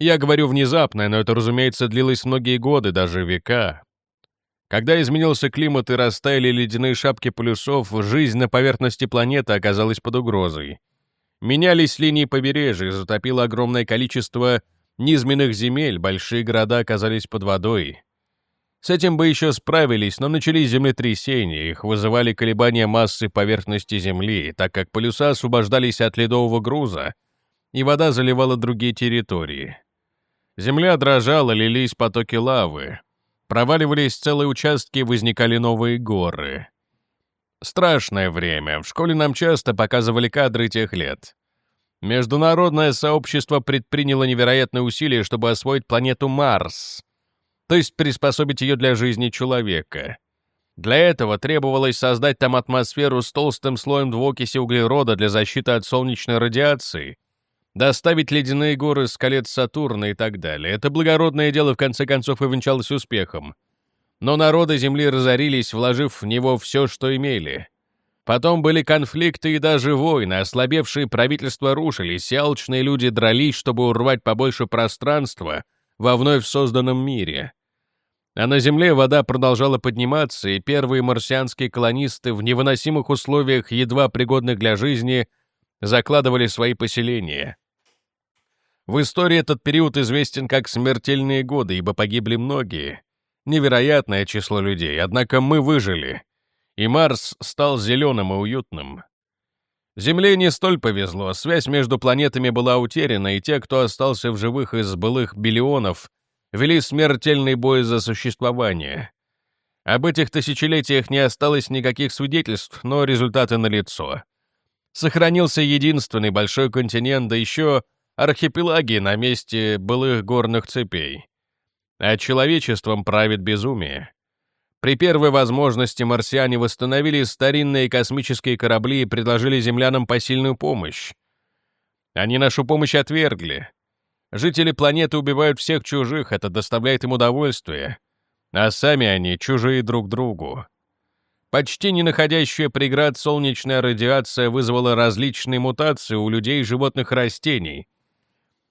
Я говорю внезапное, но это, разумеется, длилось многие годы, даже века. Когда изменился климат и растаяли ледяные шапки полюсов, жизнь на поверхности планеты оказалась под угрозой. Менялись линии побережья, затопило огромное количество низменных земель, большие города оказались под водой. С этим бы еще справились, но начались землетрясения, их вызывали колебания массы поверхности Земли, так как полюса освобождались от ледового груза, и вода заливала другие территории. Земля дрожала, лились потоки лавы, проваливались целые участки, возникали новые горы. Страшное время, в школе нам часто показывали кадры тех лет. Международное сообщество предприняло невероятные усилия, чтобы освоить планету Марс — то есть приспособить ее для жизни человека. Для этого требовалось создать там атмосферу с толстым слоем двуокиси углерода для защиты от солнечной радиации, доставить ледяные горы с колец Сатурна и так далее. Это благородное дело в конце концов и венчалось успехом. Но народы Земли разорились, вложив в него все, что имели. Потом были конфликты и даже войны, ослабевшие правительства рушились, и алчные люди дрались, чтобы урвать побольше пространства во вновь созданном мире. А на Земле вода продолжала подниматься, и первые марсианские колонисты в невыносимых условиях, едва пригодных для жизни, закладывали свои поселения. В истории этот период известен как смертельные годы, ибо погибли многие. Невероятное число людей, однако мы выжили. И Марс стал зеленым и уютным. Земле не столь повезло, связь между планетами была утеряна, и те, кто остался в живых из былых биллионов, вели смертельный бой за существование. Об этих тысячелетиях не осталось никаких свидетельств, но результаты налицо. Сохранился единственный большой континент, да еще архипелаги на месте былых горных цепей. А человечеством правит безумие. При первой возможности марсиане восстановили старинные космические корабли и предложили землянам посильную помощь. Они нашу помощь отвергли, Жители планеты убивают всех чужих, это доставляет им удовольствие. А сами они чужие друг другу. Почти не находящая преград солнечная радиация вызвала различные мутации у людей, животных растений.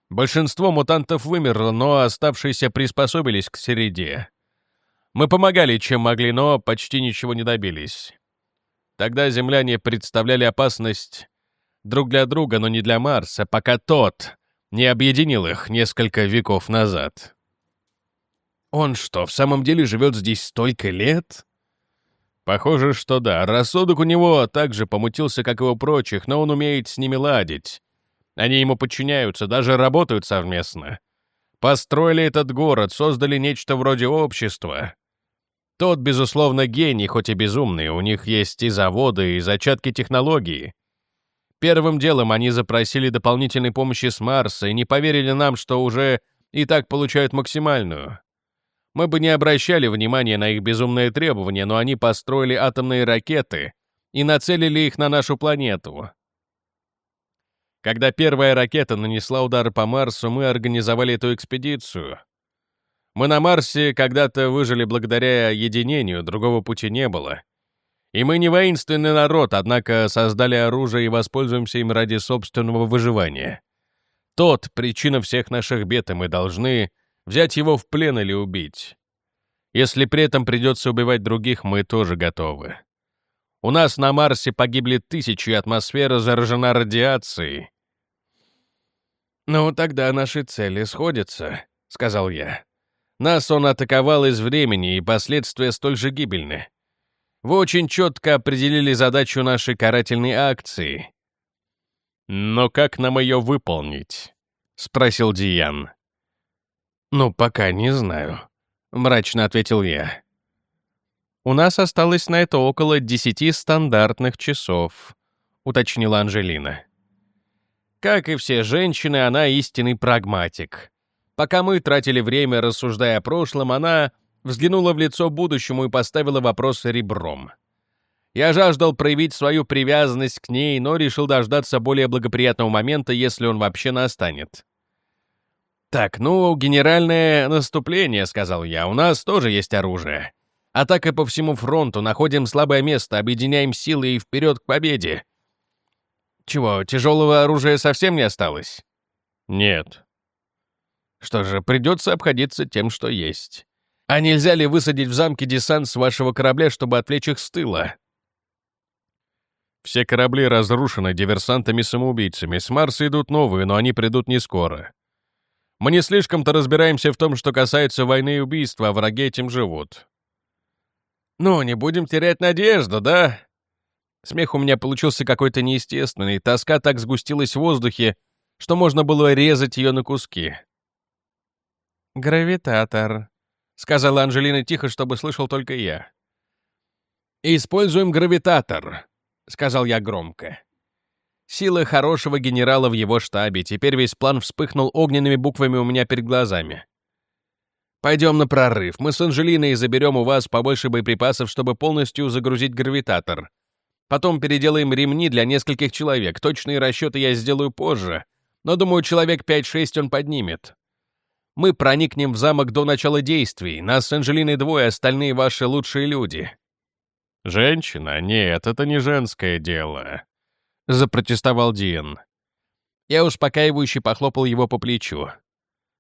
Большинство мутантов вымерло, но оставшиеся приспособились к среде. Мы помогали, чем могли, но почти ничего не добились. Тогда земляне представляли опасность друг для друга, но не для Марса, пока тот не объединил их несколько веков назад. Он что, в самом деле живет здесь столько лет? Похоже, что да. Рассудок у него также помутился, как и у прочих, но он умеет с ними ладить. Они ему подчиняются, даже работают совместно. Построили этот город, создали нечто вроде общества. Тот, безусловно, гений, хоть и безумный, у них есть и заводы, и зачатки технологии. Первым делом они запросили дополнительной помощи с Марса и не поверили нам, что уже и так получают максимальную. Мы бы не обращали внимания на их безумные требования, но они построили атомные ракеты и нацелили их на нашу планету. Когда первая ракета нанесла удар по Марсу, мы организовали эту экспедицию. Мы на Марсе когда-то выжили благодаря единению, другого пути не было. И мы не воинственный народ, однако создали оружие и воспользуемся им ради собственного выживания. Тот — причина всех наших бед, и мы должны взять его в плен или убить. Если при этом придется убивать других, мы тоже готовы. У нас на Марсе погибли тысячи, атмосфера заражена радиацией. «Ну, тогда наши цели сходятся», — сказал я. «Нас он атаковал из времени, и последствия столь же гибельны. Вы очень четко определили задачу нашей карательной акции». «Но как нам ее выполнить?» — спросил Диан. «Ну, пока не знаю», — мрачно ответил я. «У нас осталось на это около десяти стандартных часов», — уточнила Анжелина. Как и все женщины, она истинный прагматик. Пока мы тратили время, рассуждая о прошлом, она взглянула в лицо будущему и поставила вопрос ребром. Я жаждал проявить свою привязанность к ней, но решил дождаться более благоприятного момента, если он вообще настанет. «Так, ну, генеральное наступление», — сказал я, — «у нас тоже есть оружие. Атака по всему фронту, находим слабое место, объединяем силы и вперед к победе». «Чего, тяжелого оружия совсем не осталось?» «Нет». «Что же, придется обходиться тем, что есть. А нельзя ли высадить в замке десант с вашего корабля, чтобы отвлечь их с тыла?» «Все корабли разрушены диверсантами-самоубийцами. С Марса идут новые, но они придут не скоро. Мы не слишком-то разбираемся в том, что касается войны и убийства, а враги этим живут. Ну, не будем терять надежду, да? Смех у меня получился какой-то неестественный, тоска так сгустилась в воздухе, что можно было резать ее на куски. «Гравитатор», — сказала Анжелина тихо, чтобы слышал только я. «Используем гравитатор», — сказал я громко. Сила хорошего генерала в его штабе. Теперь весь план вспыхнул огненными буквами у меня перед глазами. «Пойдем на прорыв. Мы с Анжелиной заберем у вас побольше боеприпасов, чтобы полностью загрузить гравитатор. Потом переделаем ремни для нескольких человек. Точные расчеты я сделаю позже. Но, думаю, человек 5-6 он поднимет. Мы проникнем в замок до начала действий. Нас с Анжелиной двое, остальные ваши лучшие люди». «Женщина? Нет, это не женское дело», запротестовал Диан. Я успокаивающе похлопал его по плечу.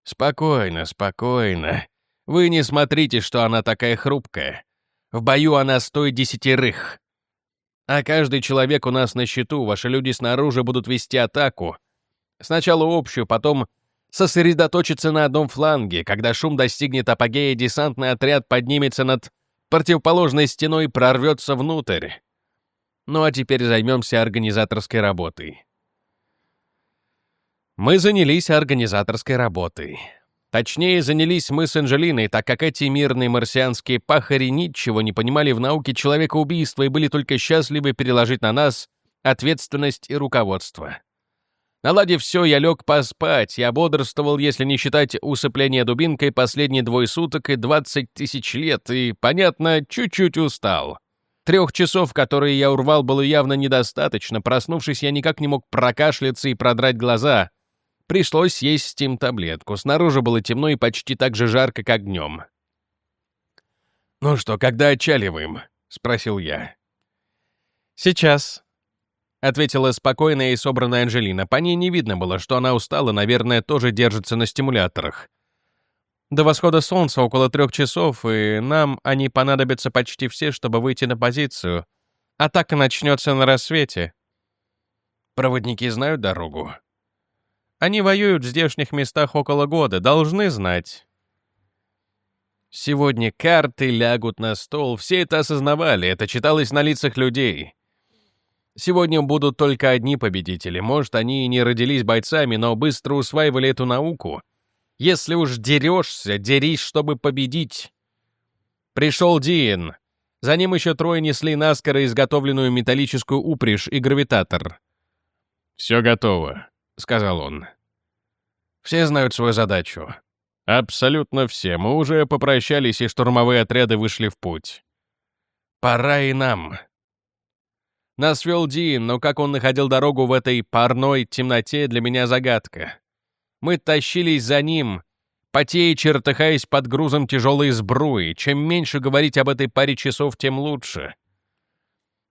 «Спокойно, спокойно. Вы не смотрите, что она такая хрупкая. В бою она стоит десятерых. А каждый человек у нас на счету, ваши люди снаружи будут вести атаку. Сначала общую, потом сосредоточиться на одном фланге. Когда шум достигнет апогея, десантный отряд поднимется над противоположной стеной и прорвется внутрь. Ну а теперь займемся организаторской работой. Мы занялись организаторской работой. Точнее, занялись мы с Анжелиной, так как эти мирные марсианские пахари ничего не понимали в науке человекоубийства и были только счастливы переложить на нас ответственность и руководство. Наладив все, я лег поспать, я бодрствовал, если не считать усыпления дубинкой последние двое суток и 20 тысяч лет, и, понятно, чуть-чуть устал. Трех часов, которые я урвал, было явно недостаточно. Проснувшись, я никак не мог прокашляться и продрать глаза. Пришлось съесть стим-таблетку. Снаружи было темно и почти так же жарко, как днем. «Ну что, когда отчаливаем?» — спросил я. «Сейчас», — ответила спокойная и собранная Анжелина. По ней не видно было, что она устала, наверное, тоже держится на стимуляторах. До восхода солнца около трех часов, и нам они понадобятся почти все, чтобы выйти на позицию. Атака начнется на рассвете. Проводники знают дорогу. Они воюют в здешних местах около года, должны знать. Сегодня карты лягут на стол, все это осознавали, это читалось на лицах людей. Сегодня будут только одни победители. Может, они и не родились бойцами, но быстро усваивали эту науку — если уж дерешься, дерись, чтобы победить. Пришел Диен. За ним еще трое несли наскоро изготовленную металлическую упряжь и гравитатор. «Все готово», — сказал он. «Все знают свою задачу». «Абсолютно все. Мы уже попрощались, и штурмовые отряды вышли в путь». «Пора и нам». Нас вел Дин, но как он находил дорогу в этой парной темноте, для меня загадка. Мы тащились за ним, потея чертыхаясь под грузом тяжелой сбруи. Чем меньше говорить об этой паре часов, тем лучше.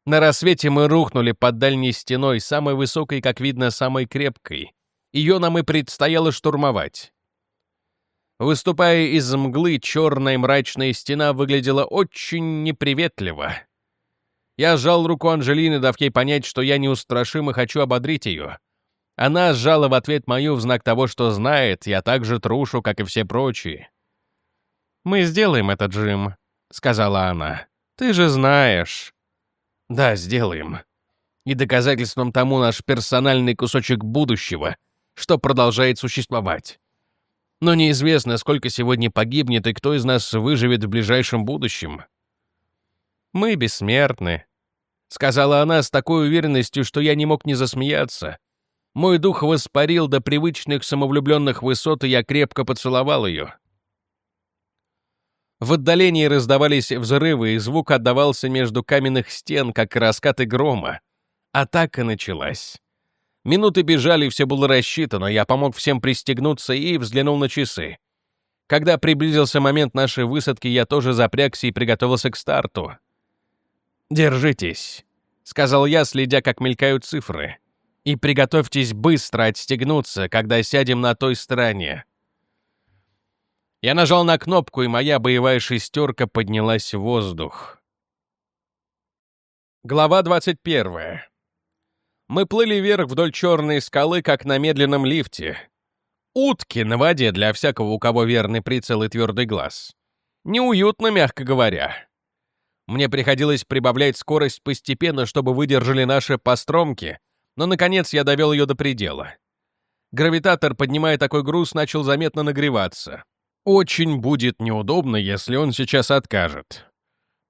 На рассвете мы рухнули под дальней стеной, самой высокой, как видно, самой крепкой. Ее нам и предстояло штурмовать. Выступая из мглы, черная мрачная стена выглядела очень неприветливо. Я сжал руку Анжелины, дав ей понять, что я неустрашим и хочу ободрить ее. Она сжала в ответ мою в знак того, что знает, я так же трушу, как и все прочие. «Мы сделаем это, Джим», — сказала она. «Ты же знаешь». «Да, сделаем. И доказательством тому наш персональный кусочек будущего, что продолжает существовать. Но неизвестно, сколько сегодня погибнет и кто из нас выживет в ближайшем будущем». «Мы бессмертны», — сказала она с такой уверенностью, что я не мог не засмеяться. Мой дух воспарил до привычных самовлюбленных высот, и я крепко поцеловал ее. В отдалении раздавались взрывы, и звук отдавался между каменных стен, как раскаты грома. Атака началась. Минуты бежали, все было рассчитано, я помог всем пристегнуться и взглянул на часы. Когда приблизился момент нашей высадки, я тоже запрягся и приготовился к старту. «Держитесь», — сказал я, следя, как мелькают цифры и приготовьтесь быстро отстегнуться, когда сядем на той стороне. Я нажал на кнопку, и моя боевая шестерка поднялась в воздух. Глава 21. Мы плыли вверх вдоль черной скалы, как на медленном лифте. Утки на воде для всякого, у кого верный прицел и твердый глаз. Неуютно, мягко говоря. Мне приходилось прибавлять скорость постепенно, чтобы выдержали наши постромки, но, наконец, я довел ее до предела. Гравитатор, поднимая такой груз, начал заметно нагреваться. Очень будет неудобно, если он сейчас откажет.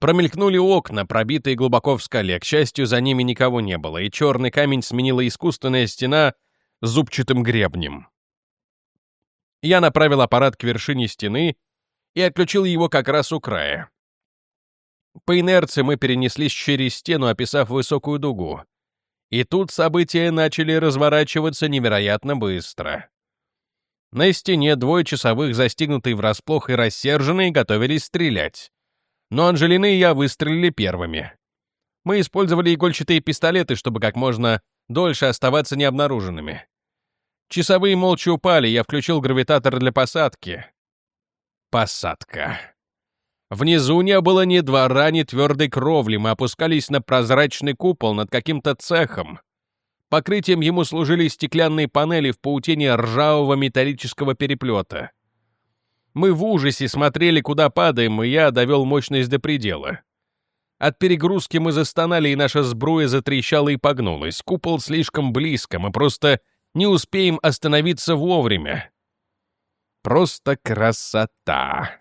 Промелькнули окна, пробитые глубоко в скале. К счастью, за ними никого не было, и черный камень сменила искусственная стена зубчатым гребнем. Я направил аппарат к вершине стены и отключил его как раз у края. По инерции мы перенеслись через стену, описав высокую дугу. И тут события начали разворачиваться невероятно быстро. На стене двое часовых, застигнутые врасплох и рассерженные, готовились стрелять. Но Анжелина и я выстрелили первыми. Мы использовали игольчатые пистолеты, чтобы как можно дольше оставаться необнаруженными. Часовые молча упали, я включил гравитатор для посадки. Посадка. Внизу не было ни двора, ни твердой кровли, мы опускались на прозрачный купол над каким-то цехом. Покрытием ему служили стеклянные панели в паутине ржавого металлического переплета. Мы в ужасе смотрели, куда падаем, и я довел мощность до предела. От перегрузки мы застонали, и наша сбруя затрещала и погнулась. Купол слишком близко, мы просто не успеем остановиться вовремя. Просто красота.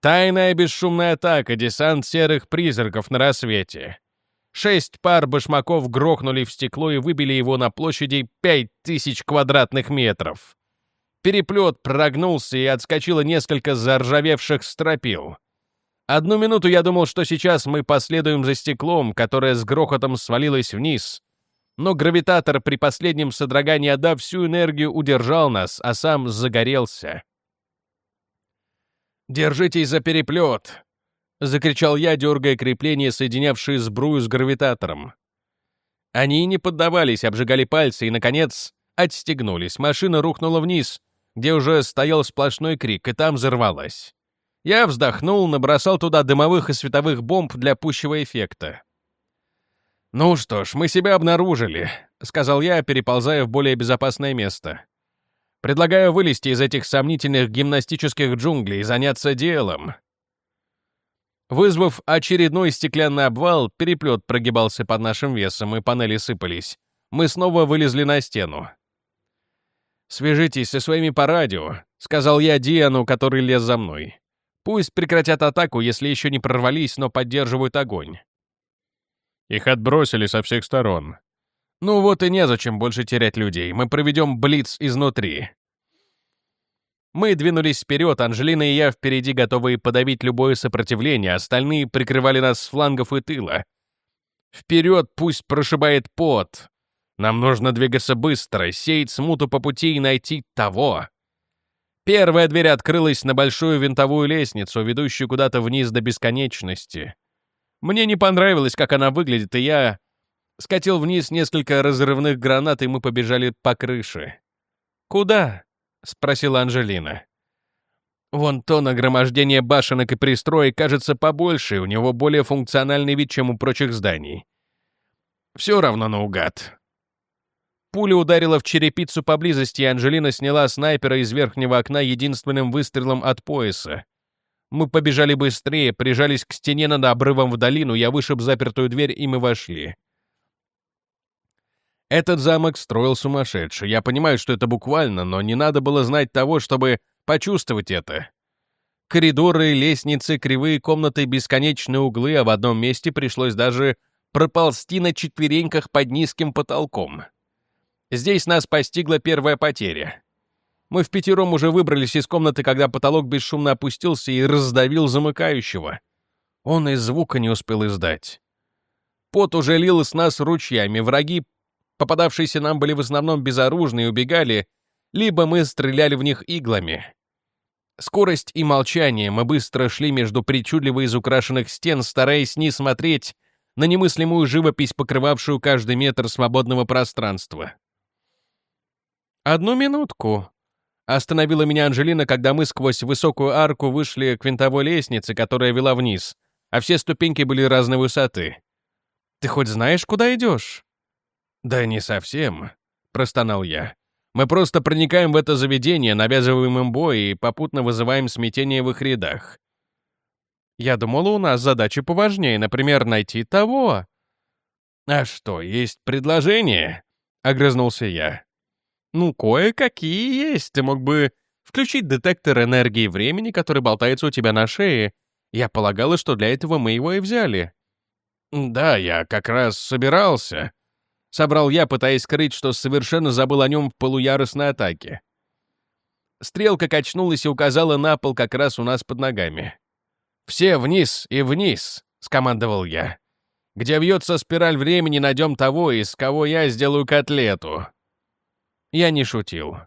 Тайная бесшумная атака, десант серых призраков на рассвете. Шесть пар башмаков грохнули в стекло и выбили его на площади пять тысяч квадратных метров. Переплет прогнулся и отскочило несколько заржавевших стропил. Одну минуту я думал, что сейчас мы последуем за стеклом, которое с грохотом свалилось вниз. Но гравитатор при последнем содрогании, отдав всю энергию, удержал нас, а сам загорелся. «Держитесь за переплет!» — закричал я, дергая крепление, соединявшие сбрую с гравитатором. Они не поддавались, обжигали пальцы и, наконец, отстегнулись. Машина рухнула вниз, где уже стоял сплошной крик, и там взорвалась. Я вздохнул, набросал туда дымовых и световых бомб для пущего эффекта. «Ну что ж, мы себя обнаружили», — сказал я, переползая в более безопасное место. Предлагаю вылезти из этих сомнительных гимнастических джунглей и заняться делом. Вызвав очередной стеклянный обвал, переплет прогибался под нашим весом, и панели сыпались. Мы снова вылезли на стену. «Свяжитесь со своими по радио», — сказал я Диану, который лез за мной. «Пусть прекратят атаку, если еще не прорвались, но поддерживают огонь». Их отбросили со всех сторон. Ну вот и незачем больше терять людей. Мы проведем блиц изнутри. Мы двинулись вперед, Анжелина и я впереди, готовые подавить любое сопротивление, остальные прикрывали нас с флангов и тыла. Вперед пусть прошибает пот. Нам нужно двигаться быстро, сеять смуту по пути и найти того. Первая дверь открылась на большую винтовую лестницу, ведущую куда-то вниз до бесконечности. Мне не понравилось, как она выглядит, и я скатил вниз несколько разрывных гранат, и мы побежали по крыше. «Куда?» — спросила Анжелина. «Вон то нагромождение башенок и пристроек кажется побольше, у него более функциональный вид, чем у прочих зданий. Все равно наугад». Пуля ударила в черепицу поблизости, и Анжелина сняла снайпера из верхнего окна единственным выстрелом от пояса. Мы побежали быстрее, прижались к стене над обрывом в долину, я вышиб запертую дверь, и мы вошли. Этот замок строил сумасшедший. Я понимаю, что это буквально, но не надо было знать того, чтобы почувствовать это. Коридоры, лестницы, кривые комнаты, бесконечные углы, а в одном месте пришлось даже проползти на четвереньках под низким потолком. Здесь нас постигла первая потеря. Мы в пятером уже выбрались из комнаты, когда потолок бесшумно опустился и раздавил замыкающего. Он и звука не успел издать. Пот уже лил с нас ручьями, враги Попадавшиеся нам были в основном безоружные и убегали, либо мы стреляли в них иглами. Скорость и молчание мы быстро шли между причудливо изукрашенных стен, стараясь не смотреть на немыслимую живопись, покрывавшую каждый метр свободного пространства. «Одну минутку», — остановила меня Анжелина, когда мы сквозь высокую арку вышли к винтовой лестнице, которая вела вниз, а все ступеньки были разной высоты. «Ты хоть знаешь, куда идешь?» «Да не совсем», — простонал я. «Мы просто проникаем в это заведение, навязываем им бой и попутно вызываем смятение в их рядах». «Я думала, у нас задача поважнее, например, найти того». «А что, есть предложение?» — огрызнулся я. «Ну, кое-какие есть. Ты мог бы включить детектор энергии времени, который болтается у тебя на шее. Я полагала, что для этого мы его и взяли». «Да, я как раз собирался», Собрал я, пытаясь скрыть, что совершенно забыл о нем в полуяростной атаке. Стрелка качнулась и указала на пол как раз у нас под ногами. «Все вниз и вниз!» — скомандовал я. «Где вьется спираль времени, найдем того, из кого я сделаю котлету». Я не шутил.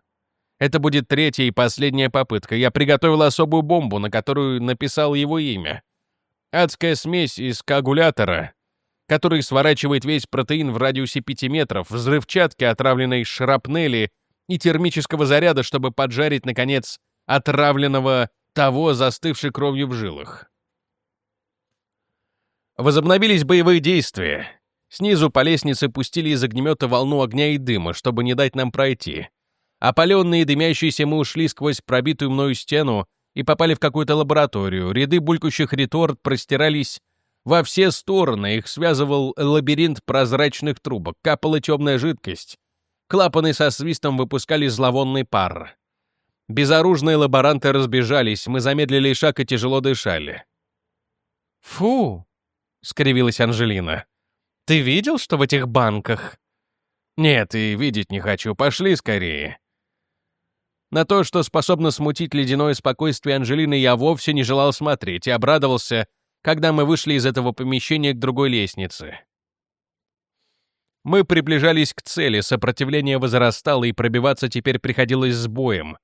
Это будет третья и последняя попытка. Я приготовил особую бомбу, на которую написал его имя. Адская смесь из коагулятора, который сворачивает весь протеин в радиусе 5 метров, взрывчатки, отравленной шрапнели и термического заряда, чтобы поджарить, наконец, отравленного того, застывшей кровью в жилах. Возобновились боевые действия. Снизу по лестнице пустили из огнемета волну огня и дыма, чтобы не дать нам пройти. Опаленные и дымящиеся мы ушли сквозь пробитую мною стену и попали в какую-то лабораторию. Ряды булькающих реторт простирались во все стороны их связывал лабиринт прозрачных трубок, капала темная жидкость. Клапаны со свистом выпускали зловонный пар. Безоружные лаборанты разбежались, мы замедлили шаг и тяжело дышали. «Фу!» — скривилась Анжелина. «Ты видел, что в этих банках?» «Нет, и видеть не хочу. Пошли скорее». На то, что способно смутить ледяное спокойствие Анжелины, я вовсе не желал смотреть и обрадовался, когда мы вышли из этого помещения к другой лестнице. Мы приближались к цели, сопротивление возрастало, и пробиваться теперь приходилось с боем.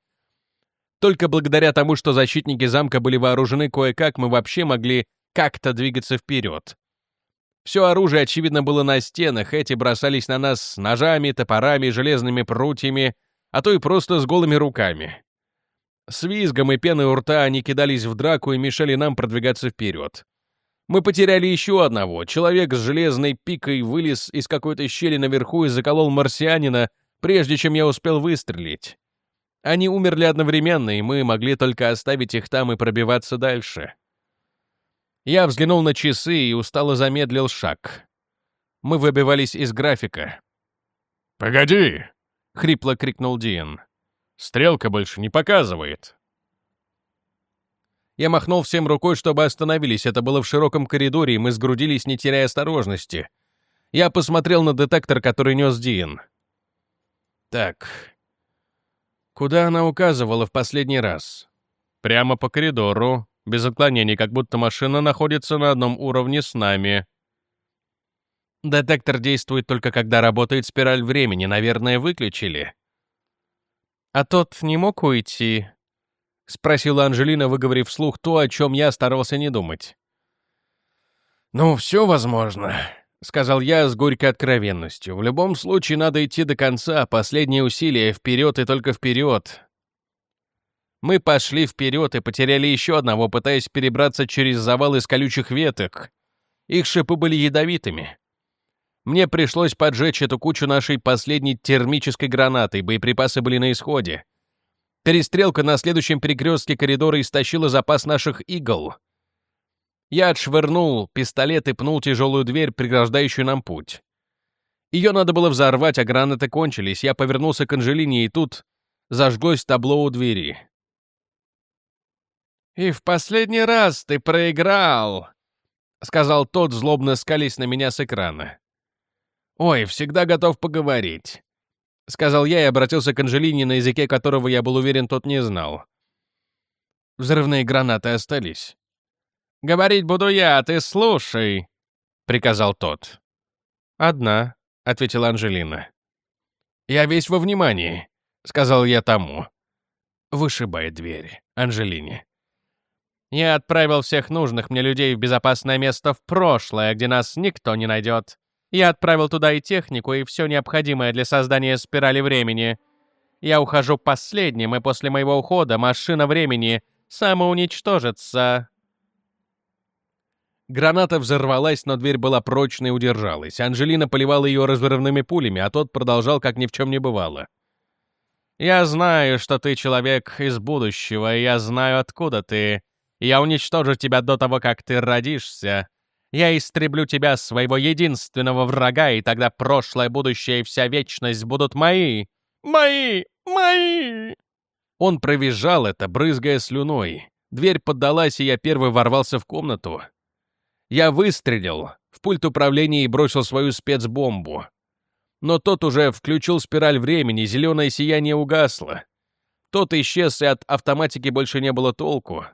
Только благодаря тому, что защитники замка были вооружены кое-как, мы вообще могли как-то двигаться вперед. Все оружие, очевидно, было на стенах, эти бросались на нас с ножами, топорами, железными прутьями, а то и просто с голыми руками. С визгом и пеной у рта они кидались в драку и мешали нам продвигаться вперед. Мы потеряли еще одного. Человек с железной пикой вылез из какой-то щели наверху и заколол марсианина, прежде чем я успел выстрелить. Они умерли одновременно, и мы могли только оставить их там и пробиваться дальше. Я взглянул на часы и устало замедлил шаг. Мы выбивались из графика. «Погоди!» — хрипло крикнул Диан. «Стрелка больше не показывает». Я махнул всем рукой, чтобы остановились. Это было в широком коридоре, и мы сгрудились, не теряя осторожности. Я посмотрел на детектор, который нес Диен. Так. Куда она указывала в последний раз? Прямо по коридору, без отклонений, как будто машина находится на одном уровне с нами. Детектор действует только когда работает спираль времени, наверное, выключили. А тот не мог уйти? Спросила Анжелина, выговорив вслух то, о чем я старался не думать. «Ну, все возможно», — сказал я с горькой откровенностью. «В любом случае надо идти до конца, последние усилия, вперед и только вперед». Мы пошли вперед и потеряли еще одного, пытаясь перебраться через завал из колючих веток. Их шипы были ядовитыми. Мне пришлось поджечь эту кучу нашей последней термической гранатой, боеприпасы были на исходе. Перестрелка на следующем перекрестке коридора истощила запас наших игл. Я отшвырнул пистолет и пнул тяжелую дверь, преграждающую нам путь. Ее надо было взорвать, а гранаты кончились. Я повернулся к Анжелине, и тут зажглось табло у двери. «И в последний раз ты проиграл!» — сказал тот, злобно скались на меня с экрана. «Ой, всегда готов поговорить», — сказал я и обратился к Анжелине, на языке которого я был уверен, тот не знал. Взрывные гранаты остались. «Говорить буду я, а ты слушай», — приказал тот. «Одна», — ответила Анжелина. «Я весь во внимании», — сказал я тому. Вышибай дверь, Анжелине. Я отправил всех нужных мне людей в безопасное место в прошлое, где нас никто не найдет. Я отправил туда и технику, и все необходимое для создания спирали времени. Я ухожу последним, и после моего ухода машина времени самоуничтожится. Граната взорвалась, но дверь была прочной и удержалась. Анжелина поливала ее разрывными пулями, а тот продолжал, как ни в чем не бывало. «Я знаю, что ты человек из будущего, и я знаю, откуда ты. Я уничтожу тебя до того, как ты родишься. Я истреблю тебя, своего единственного врага, и тогда прошлое, будущее и вся вечность будут мои. Мои! Мои!» Он провизжал это, брызгая слюной. Дверь поддалась, и я первый ворвался в комнату. Я выстрелил в пульт управления и бросил свою спецбомбу. Но тот уже включил спираль времени, зеленое сияние угасло. Тот исчез, и от автоматики больше не было толку.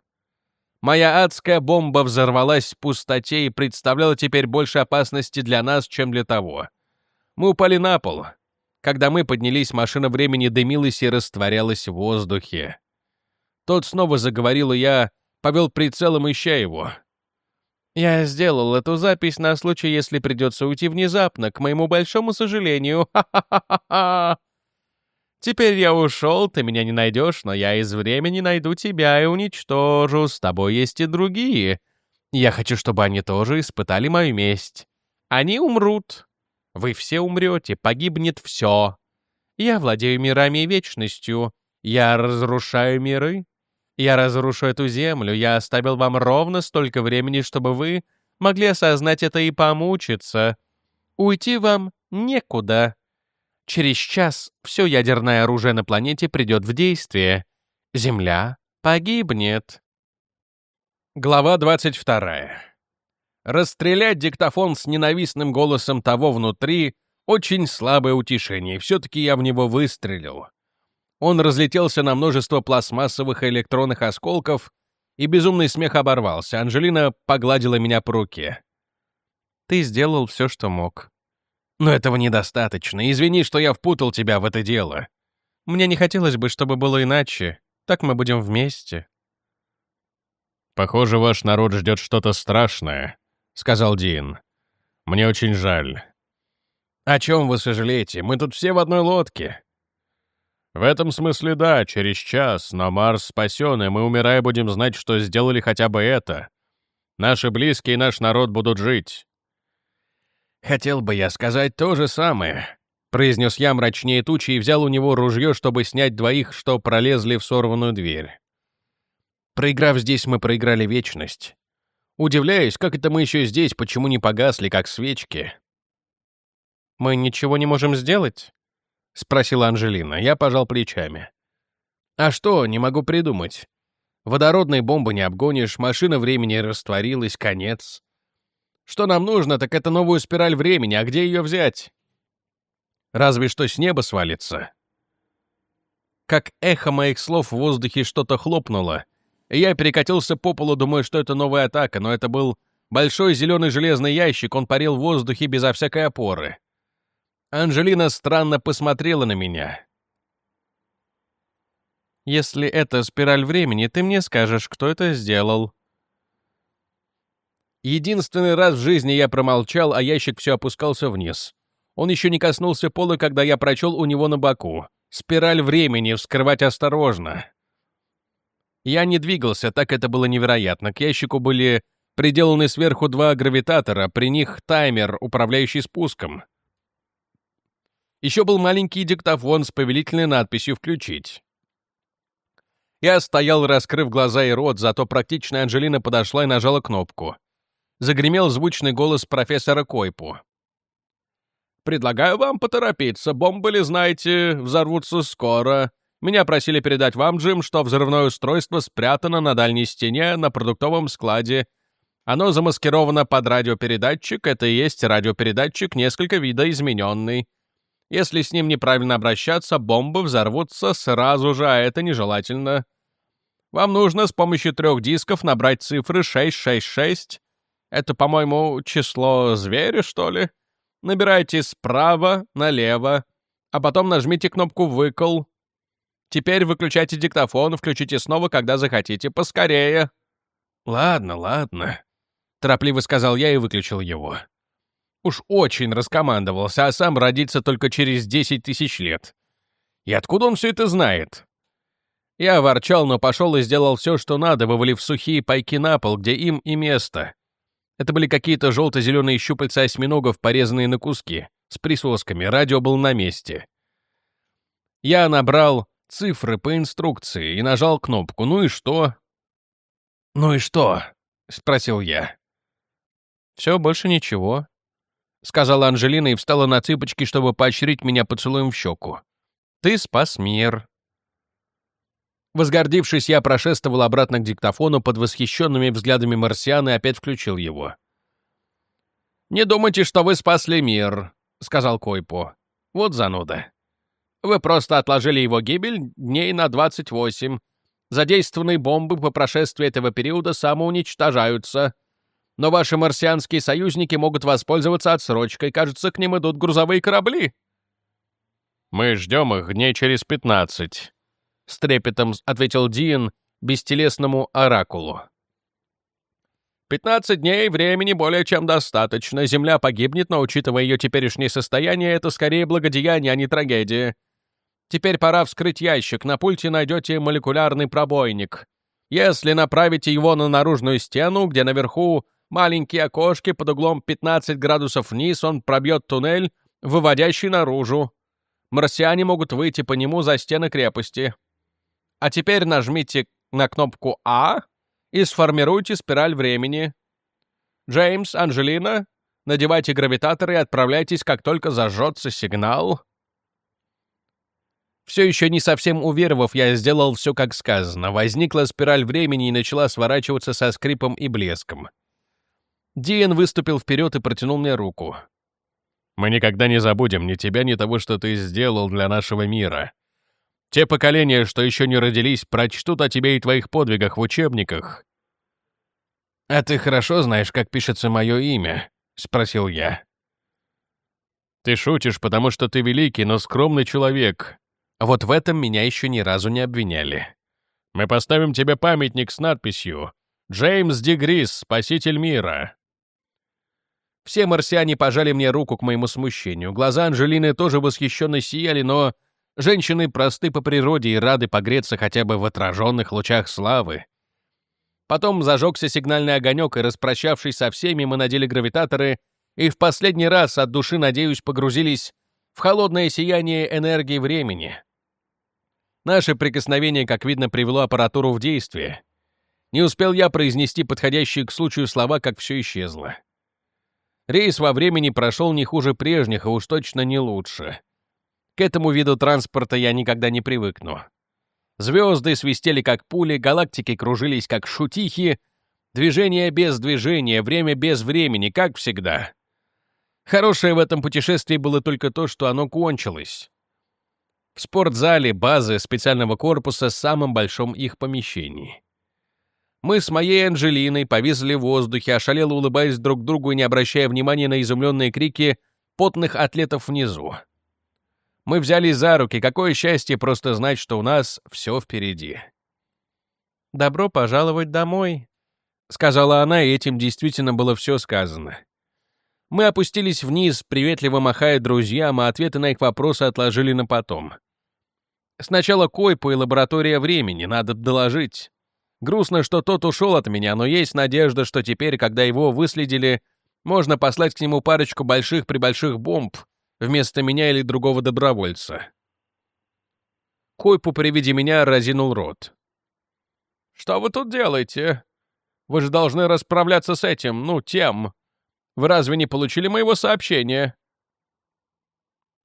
Моя адская бомба взорвалась в пустоте и представляла теперь больше опасности для нас, чем для того. Мы упали на пол. Когда мы поднялись, машина времени дымилась и растворялась в воздухе. Тот снова заговорил, и я повел прицелом, ища его. Я сделал эту запись на случай, если придется уйти внезапно, к моему большому сожалению. Ха-ха-ха-ха! Теперь я ушел, ты меня не найдешь, но я из времени найду тебя и уничтожу. С тобой есть и другие. Я хочу, чтобы они тоже испытали мою месть. Они умрут. Вы все умрете, погибнет все. Я владею мирами и вечностью. Я разрушаю миры. Я разрушу эту землю, я оставил вам ровно столько времени, чтобы вы могли осознать это и помучиться. Уйти вам некуда. Через час все ядерное оружие на планете придет в действие. Земля погибнет. Глава 22. Расстрелять диктофон с ненавистным голосом того внутри — очень слабое утешение, все-таки я в него выстрелил. Он разлетелся на множество пластмассовых электронных осколков, и безумный смех оборвался. Анжелина погладила меня по руке. «Ты сделал все, что мог. Но этого недостаточно. Извини, что я впутал тебя в это дело. Мне не хотелось бы, чтобы было иначе. Так мы будем вместе». «Похоже, ваш народ ждет что-то страшное», — сказал Дин. «Мне очень жаль». «О чем вы сожалеете? Мы тут все в одной лодке. В этом смысле да, через час, но Марс спасен, и мы, умирая, будем знать, что сделали хотя бы это. Наши близкие и наш народ будут жить. Хотел бы я сказать то же самое, произнес я мрачнее тучи и взял у него ружье, чтобы снять двоих, что пролезли в сорванную дверь. Проиграв здесь, мы проиграли вечность. Удивляюсь, как это мы еще здесь, почему не погасли, как свечки. Мы ничего не можем сделать? — спросила Анжелина. Я пожал плечами. «А что, не могу придумать. Водородной бомбы не обгонишь, машина времени растворилась, конец. Что нам нужно, так это новую спираль времени, а где ее взять? Разве что с неба свалится. Как эхо моих слов в воздухе что-то хлопнуло, и я перекатился по полу, думая, что это новая атака, но это был большой зеленый железный ящик, он парил в воздухе безо всякой опоры. Анжелина странно посмотрела на меня. «Если это спираль времени, ты мне скажешь, кто это сделал». Единственный раз в жизни я промолчал, а ящик все опускался вниз. Он еще не коснулся пола, когда я прочел у него на боку. «Спираль времени, вскрывать осторожно». Я не двигался, так это было невероятно. К ящику были приделаны сверху два гравитатора, при них таймер, управляющий спуском. Еще был маленький диктофон с повелительной надписью «Включить». Я стоял, раскрыв глаза и рот, зато практичная Анжелина подошла и нажала кнопку. Загремел звучный голос профессора Койпу. «Предлагаю вам поторопиться. Бомбы, знаете, взорвутся скоро. Меня просили передать вам, Джим, что взрывное устройство спрятано на дальней стене на продуктовом складе. Оно замаскировано под радиопередатчик. Это и есть радиопередатчик, несколько видоизмененный. Если с ним неправильно обращаться, бомбы взорвутся сразу же, а это нежелательно. Вам нужно с помощью трех дисков набрать цифры 666. Это, по-моему, число зверя, что ли? Набирайте справа налево, а потом нажмите кнопку «Выкол». Теперь выключайте диктофон, включите снова, когда захотите. Поскорее. «Ладно, ладно», — торопливо сказал я и выключил его. Уж очень раскомандовался, а сам родится только через 10 тысяч лет. И откуда он все это знает? Я ворчал, но пошел и сделал все, что надо, вывалив сухие пайки на пол, где им и место. Это были какие-то желто-зеленые щупальца осьминогов, порезанные на куски, с присосками, радио был на месте. Я набрал цифры по инструкции и нажал кнопку. «Ну и что?» «Ну и что?» — спросил я. «Все, больше ничего», — сказала Анжелина и встала на цыпочки, чтобы поощрить меня поцелуем в щеку. «Ты спас мир». Возгордившись, я прошествовал обратно к диктофону под восхищенными взглядами марсиан и опять включил его. «Не думайте, что вы спасли мир», — сказал Койпо. «Вот зануда. Вы просто отложили его гибель дней на 28. Задействованные бомбы по прошествии этого периода самоуничтожаются. Но ваши марсианские союзники могут воспользоваться отсрочкой. Кажется, к ним идут грузовые корабли». «Мы ждем их дней через пятнадцать», — с трепетом ответил Диан бестелесному оракулу. «Пятнадцать дней времени более чем достаточно. Земля погибнет, но, учитывая ее теперешнее состояние, это скорее благодеяние, а не трагедия. Теперь пора вскрыть ящик. На пульте найдете молекулярный пробойник. Если направите его на наружную стену, где наверху маленькие окошки под углом 15 градусов вниз, он пробьет туннель, выводящий наружу. Марсиане могут выйти по нему за стены крепости. А теперь нажмите на кнопку «А» и сформируйте спираль времени. Джеймс, Анжелина, надевайте гравитаторы и отправляйтесь, как только зажжется сигнал. Все еще не совсем уверовав, я сделал все как сказано. Возникла спираль времени и начала сворачиваться со скрипом и блеском. Диэн выступил вперед и протянул мне руку. «Мы никогда не забудем ни тебя, ни того, что ты сделал для нашего мира. Те поколения, что еще не родились, прочтут о тебе и твоих подвигах в учебниках». «А ты хорошо знаешь, как пишется мое имя?» — спросил я. «Ты шутишь, потому что ты великий, но скромный человек. Вот в этом меня еще ни разу не обвиняли. Мы поставим тебе памятник с надписью «Джеймс Дегрис, спаситель мира». Все марсиане пожали мне руку к моему смущению. Глаза Анжелины тоже восхищенно сияли, но женщины просты по природе и рады погреться хотя бы в отраженных лучах славы. Потом зажегся сигнальный огонек, и, распрощавшись со всеми, мы надели гравитаторы и в последний раз от души, надеюсь, погрузились в холодное сияние энергии времени. Наше прикосновение, как видно, привело аппаратуру в действие. Не успел я произнести подходящие к случаю слова, как все исчезло. Рейс во времени прошел не хуже прежних, а уж точно не лучше. К этому виду транспорта я никогда не привыкну. Звезды свистели как пули, галактики кружились как шутихи, Движение без движения, время без времени, как всегда. Хорошее в этом путешествии было только то, что оно кончилось. В спортзале базы специального корпуса в самом большом их помещении. Мы с моей Анжелиной повисли в воздухе, ошалело улыбаясь друг другу и не обращая внимания на изумленные крики потных атлетов внизу. Мы взялись за руки, какое счастье просто знать, что у нас все впереди. «Добро пожаловать домой», — сказала она, и этим действительно было все сказано. Мы опустились вниз, приветливо махая друзьям, а ответы на их вопросы отложили на потом. Сначала Койпу и лаборатория времени, надо доложить. Грустно, что тот ушел от меня, но есть надежда, что теперь, когда его выследили, можно послать к нему парочку больших-пребольших бомб вместо меня или другого добровольца. Койпу при виде меня разинул рот. «Что вы тут делаете? Вы же должны расправляться с этим, ну, тем. Вы разве не получили моего сообщения?»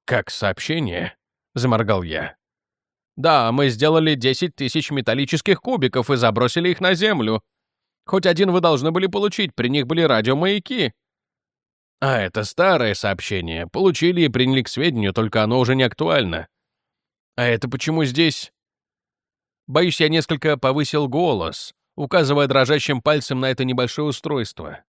«Как сообщение?» — заморгал я. «Да, мы сделали 10 тысяч металлических кубиков и забросили их на землю. Хоть один вы должны были получить, при них были радиомаяки». «А это старое сообщение. Получили и приняли к сведению, только оно уже не актуально». «А это почему здесь?» Боюсь, я несколько повысил голос, указывая дрожащим пальцем на это небольшое устройство.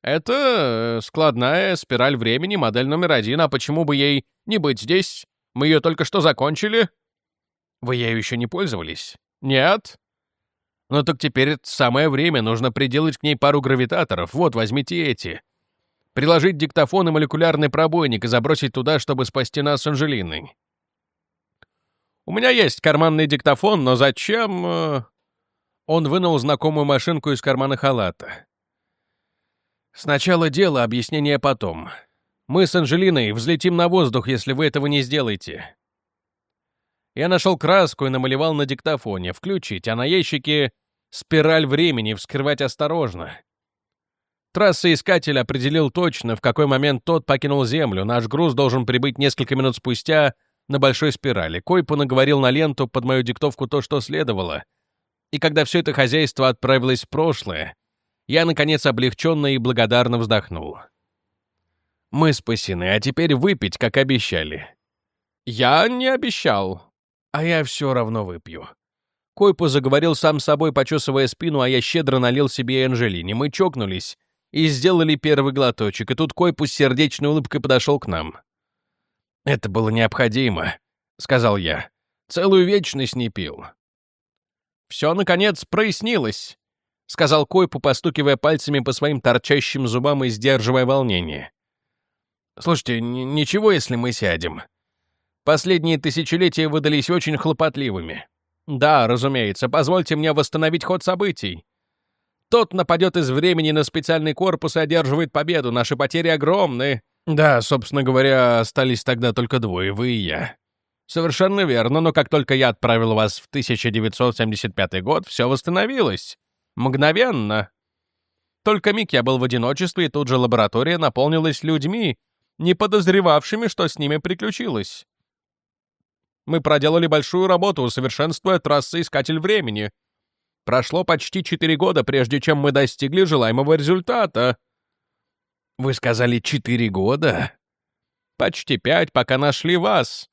«Это э, складная спираль времени, модель номер один, а почему бы ей не быть здесь? Мы ее только что закончили». «Вы ею еще не пользовались?» «Нет». «Ну так теперь самое время, нужно приделать к ней пару гравитаторов. Вот, возьмите эти. Приложить диктофон и молекулярный пробойник и забросить туда, чтобы спасти нас с Анжелиной. У меня есть карманный диктофон, но зачем...» э?» Он вынул знакомую машинку из кармана халата. «Сначала дело, объяснение потом. Мы с Анжелиной взлетим на воздух, если вы этого не сделаете». Я нашел краску и намалевал на диктофоне «Включить», а на ящике «Спираль времени, вскрывать осторожно». Трассоискатель определил точно, в какой момент тот покинул Землю. Наш груз должен прибыть несколько минут спустя на большой спирали. Койпу наговорил на ленту под мою диктовку то, что следовало. И когда все это хозяйство отправилось в прошлое, я, наконец, облегченно и благодарно вздохнул. Мы спасены, а теперь выпить, как обещали. Я не обещал. А я все равно выпью. Койпу заговорил сам собой, почесывая спину, а я щедро налил себе и Анжелине. Мы чокнулись и сделали первый глоточек, и тут Койпу с сердечной улыбкой подошел к нам. «Это было необходимо», — сказал я. «Целую вечность не пил». «Все, наконец, прояснилось», — сказал Койпу, постукивая пальцами по своим торчащим зубам и сдерживая волнение. «Слушайте, ничего, если мы сядем. Последние тысячелетия выдались очень хлопотливыми. Да, разумеется, позвольте мне восстановить ход событий. Тот нападет из времени на специальный корпус и одерживает победу. Наши потери огромны. Да, собственно говоря, остались тогда только двое, вы и я. Совершенно верно, но как только я отправил вас в 1975 год, все восстановилось. Мгновенно. Только миг я был в одиночестве, и тут же лаборатория наполнилась людьми, не подозревавшими, что с ними приключилось. Мы проделали большую работу, усовершенствуя трассы «Искатель времени». Прошло почти четыре года, прежде чем мы достигли желаемого результата. Вы сказали четыре года? Почти пять, пока нашли вас.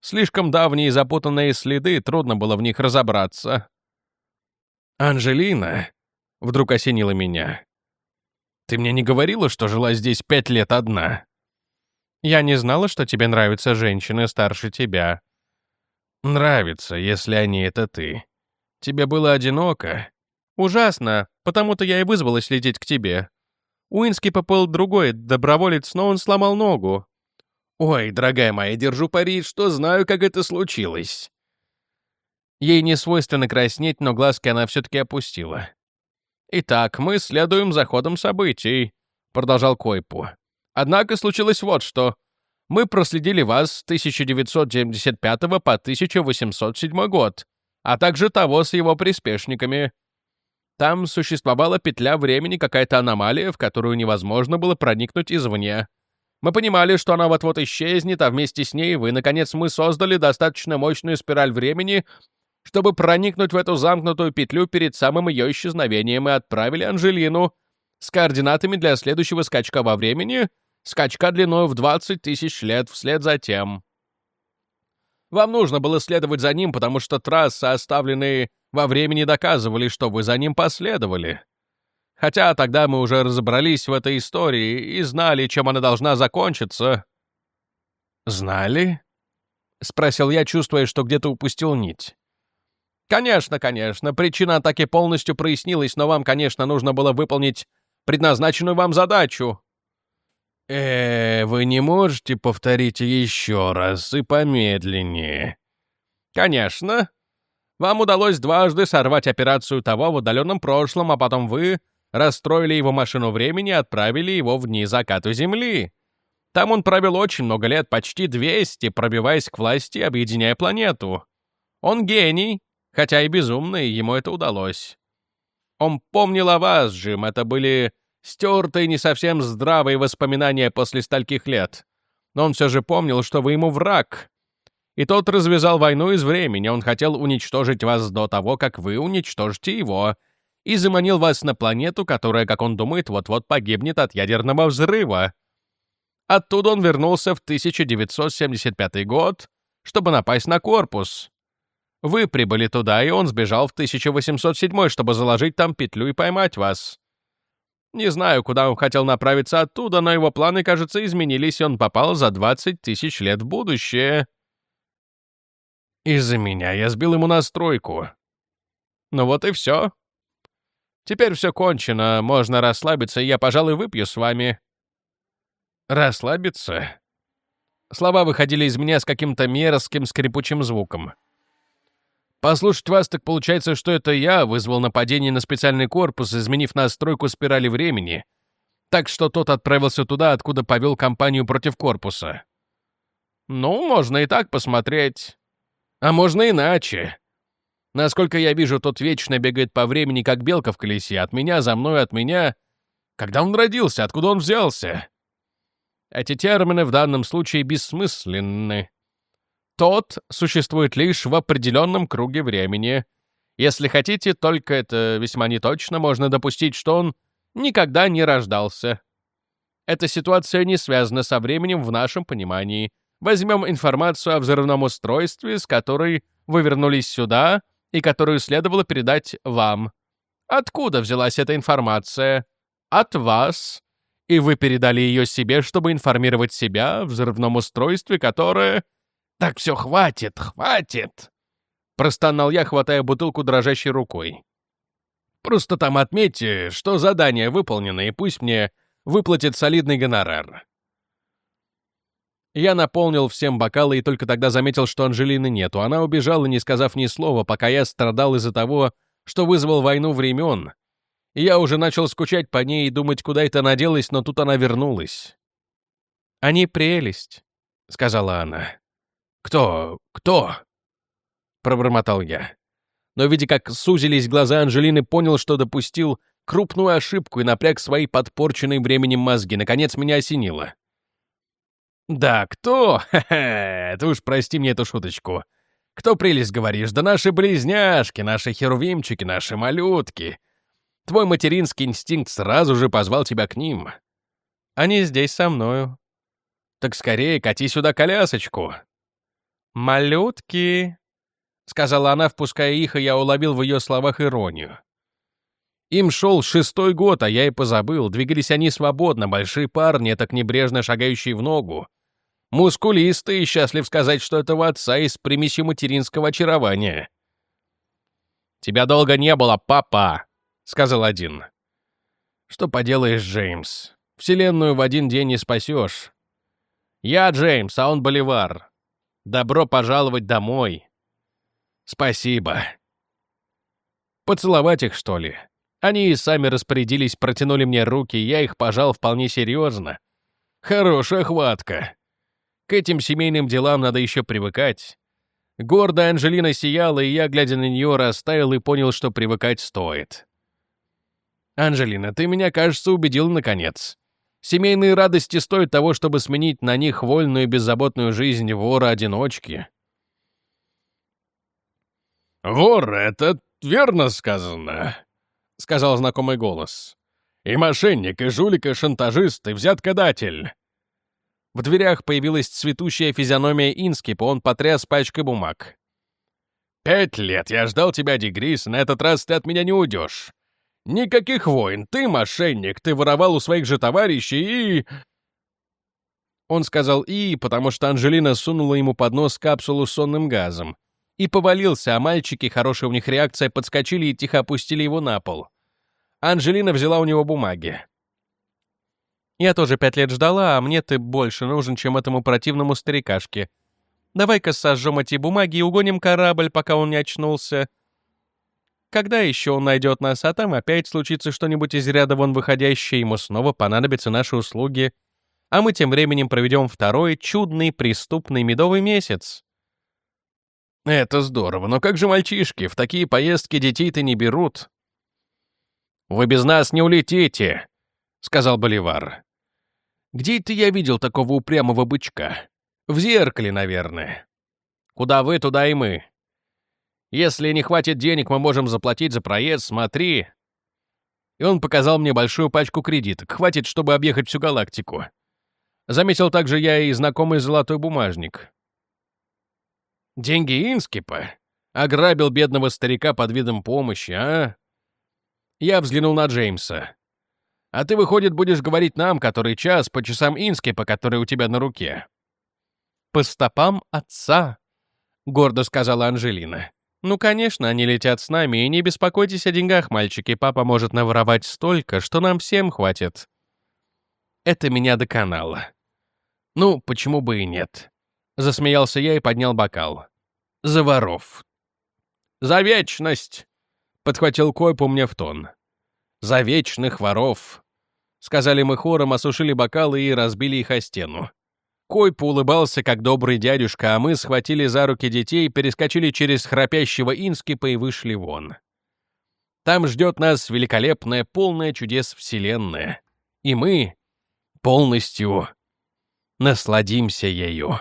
Слишком давние запутанные следы, трудно было в них разобраться. Анжелина вдруг осенила меня. Ты мне не говорила, что жила здесь пять лет одна? Я не знала, что тебе нравятся женщины старше тебя. Нравится, если они — это ты. Тебе было одиноко? Ужасно, потому-то я и вызвалась лететь к тебе. Уинский поплыл другой, доброволец, но он сломал ногу. Ой, дорогая моя, держу пари, что знаю, как это случилось. Ей не свойственно краснеть, но глазки она все-таки опустила. «Итак, мы следуем за ходом событий», — продолжал Койпу. «Однако случилось вот что. Мы проследили вас с 1975 по 1807 год, а также того с его приспешниками. Там существовала петля времени, какая-то аномалия, в которую невозможно было проникнуть извне. Мы понимали, что она вот-вот исчезнет, а вместе с ней вы, наконец, мы создали достаточно мощную спираль времени, чтобы проникнуть в эту замкнутую петлю перед самым ее исчезновением, и отправили Анжелину с координатами для следующего скачка во времени, скачка длиной в 20 тысяч лет вслед за тем. Вам нужно было следовать за ним, потому что трассы, оставленные во времени, доказывали, что вы за ним последовали. Хотя тогда мы уже разобрались в этой истории и знали, чем она должна закончиться. «Знали?» — спросил я, чувствуя, что где-то упустил нить. «Конечно, конечно. Причина атаки полностью прояснилась, но вам, конечно, нужно было выполнить предназначенную вам задачу». «Э, вы не можете повторить еще раз и помедленнее?» «Конечно. Вам удалось дважды сорвать операцию того в удаленном прошлом, а потом вы расстроили его машину времени и отправили его в дни заката Земли. Там он провел очень много лет, почти 200, пробиваясь к власти объединяя планету. Он гений, хотя и безумный, ему это удалось. Он помнил о вас, Джим, это были стертые, не совсем здравые воспоминания после стольких лет. Но он все же помнил, что вы ему враг. И тот развязал войну из времени, он хотел уничтожить вас до того, как вы уничтожите его, и заманил вас на планету, которая, как он думает, вот-вот погибнет от ядерного взрыва. Оттуда он вернулся в 1975 год, чтобы напасть на корпус. Вы прибыли туда, и он сбежал в 1807, чтобы заложить там петлю и поймать вас. Не знаю, куда он хотел направиться оттуда, но его планы, кажется, изменились, и он попал за 20 тысяч лет в будущее. Из-за меня я сбил ему настройку. Ну вот и все. Теперь все кончено, можно расслабиться, и я, пожалуй, выпью с вами. Расслабиться? Слова выходили из меня с каким-то мерзким скрипучим звуком. Послушать вас, так получается, что это я вызвал нападение на специальный корпус, изменив настройку спирали времени, так что тот отправился туда, откуда повел кампанию против корпуса. Ну, можно и так посмотреть. А можно иначе. Насколько я вижу, тот вечно бегает по времени, как белка в колесе, от меня, за мной, от меня. Когда он родился, откуда он взялся? Эти термины в данном случае бессмысленны. Тот существует лишь в определенном круге времени. Если хотите, только это весьма неточно, можно допустить, что он никогда не рождался. Эта ситуация не связана со временем в нашем понимании. Возьмем информацию о взрывном устройстве, с которой вы вернулись сюда и которую следовало передать вам. Откуда взялась эта информация? От вас и вы передали ее себе, чтобы информировать себя о взрывном устройстве, которое... Так все, хватит, хватит!» Простонал я, хватая бутылку дрожащей рукой. «Просто там отметьте, что задание выполнено, и пусть мне выплатит солидный гонорар». Я наполнил всем бокалы и только тогда заметил, что Анжелины нету. Она убежала, не сказав ни слова, пока я страдал из-за того, что вызвал войну времен, я уже начал скучать по ней и думать, куда это она делась, но тут она вернулась. «Они прелесть», — сказала она. «Кто? Кто?» — пробормотал я. Но, видя, как сузились глаза Анжелины, понял, что допустил крупную ошибку и напряг свои подпорченные временем мозги. Наконец меня осенило. «Да, кто? [laughs] Ха-ха, ты уж прости мне эту шуточку. Кто прелесть, говоришь? Да наши близняшки, наши херувимчики, наши малютки. Твой материнский инстинкт сразу же позвал тебя к ним. Они здесь со мною. Так скорее кати сюда колясочку. «Малютки», — сказала она, впуская их, и я уловил в ее словах иронию. Им шел шестой год, а я и позабыл. Двигались они свободно, большие парни, так небрежно шагающие в ногу. Мускулистые, счастлив сказать, что это в отца из примесью материнского очарования. «Тебя долго не было, папа!» — сказал один. «Что поделаешь, Джеймс? Вселенную в один день не спасешь. Я Джеймс, а он Боливар. Добро пожаловать домой. Спасибо. Поцеловать их, что ли? Они и сами распорядились, протянули мне руки, я их пожал вполне серьезно. Хорошая хватка. К этим семейным делам надо еще привыкать. Гордая Анжелина сияла, и я, глядя на нее, растаял и понял, что привыкать стоит. «Анжелина, ты меня, кажется, убедил наконец. Семейные радости стоят того, чтобы сменить на них вольную и беззаботную жизнь вора-одиночки». «Вор, это верно сказано», — сказал знакомый голос. «И мошенник, и жулик, и шантажист, и взяткодатель». В дверях появилась цветущая физиономия Инскипа, он потряс пачкой бумаг. «Пять лет я ждал тебя, Дегрис, на этот раз ты от меня не уйдешь. Никаких войн, ты мошенник, ты воровал у своих же товарищей и...» Он сказал «и», потому что Анжелина сунула ему под нос капсулу с сонным газом. И повалился, а мальчики, хорошая у них реакция, подскочили и тихо опустили его на пол. Анжелина взяла у него бумаги. «Я тоже пять лет ждала, а мне ты больше нужен, чем этому противному старикашке. Давай-ка сожжем эти бумаги и угоним корабль, пока он не очнулся. Когда еще он найдет нас, а там опять случится что-нибудь из ряда вон выходящее, ему снова понадобятся наши услуги. А мы тем временем проведем второй чудный преступный медовый месяц. Это здорово, но как же мальчишки? В такие поездки детей-то не берут. Вы без нас не улетите, сказал Боливар. Где это я видел такого упрямого бычка? В зеркале, наверное. Куда вы, туда и мы. Если не хватит денег, мы можем заплатить за проезд, смотри. И он показал мне большую пачку кредиток. Хватит, чтобы объехать всю галактику. Заметил также я и знакомый золотой бумажник. Деньги Инскипа? Ограбил бедного старика под видом помощи, а? Я взглянул на Джеймса. А ты, выходит, будешь говорить нам, который час, по часам Инскипа, который у тебя на руке. «По стопам отца», — гордо сказала Анжелина. «Ну, конечно, они летят с нами, и не беспокойтесь о деньгах, мальчики, папа может наворовать столько, что нам всем хватит». Это меня доконало. «Ну, почему бы и нет?» Засмеялся я и поднял бокал. «За воров». «За вечность!» — подхватил Койпу мне в тон. «За вечных воров!» Сказали мы хором, осушили бокалы и разбили их о стену. Койпу улыбался, как добрый дядюшка, а мы схватили за руки детей, перескочили через храпящего Инскипа и вышли вон. Там ждет нас великолепная, полная чудес вселенная. И мы полностью насладимся ею.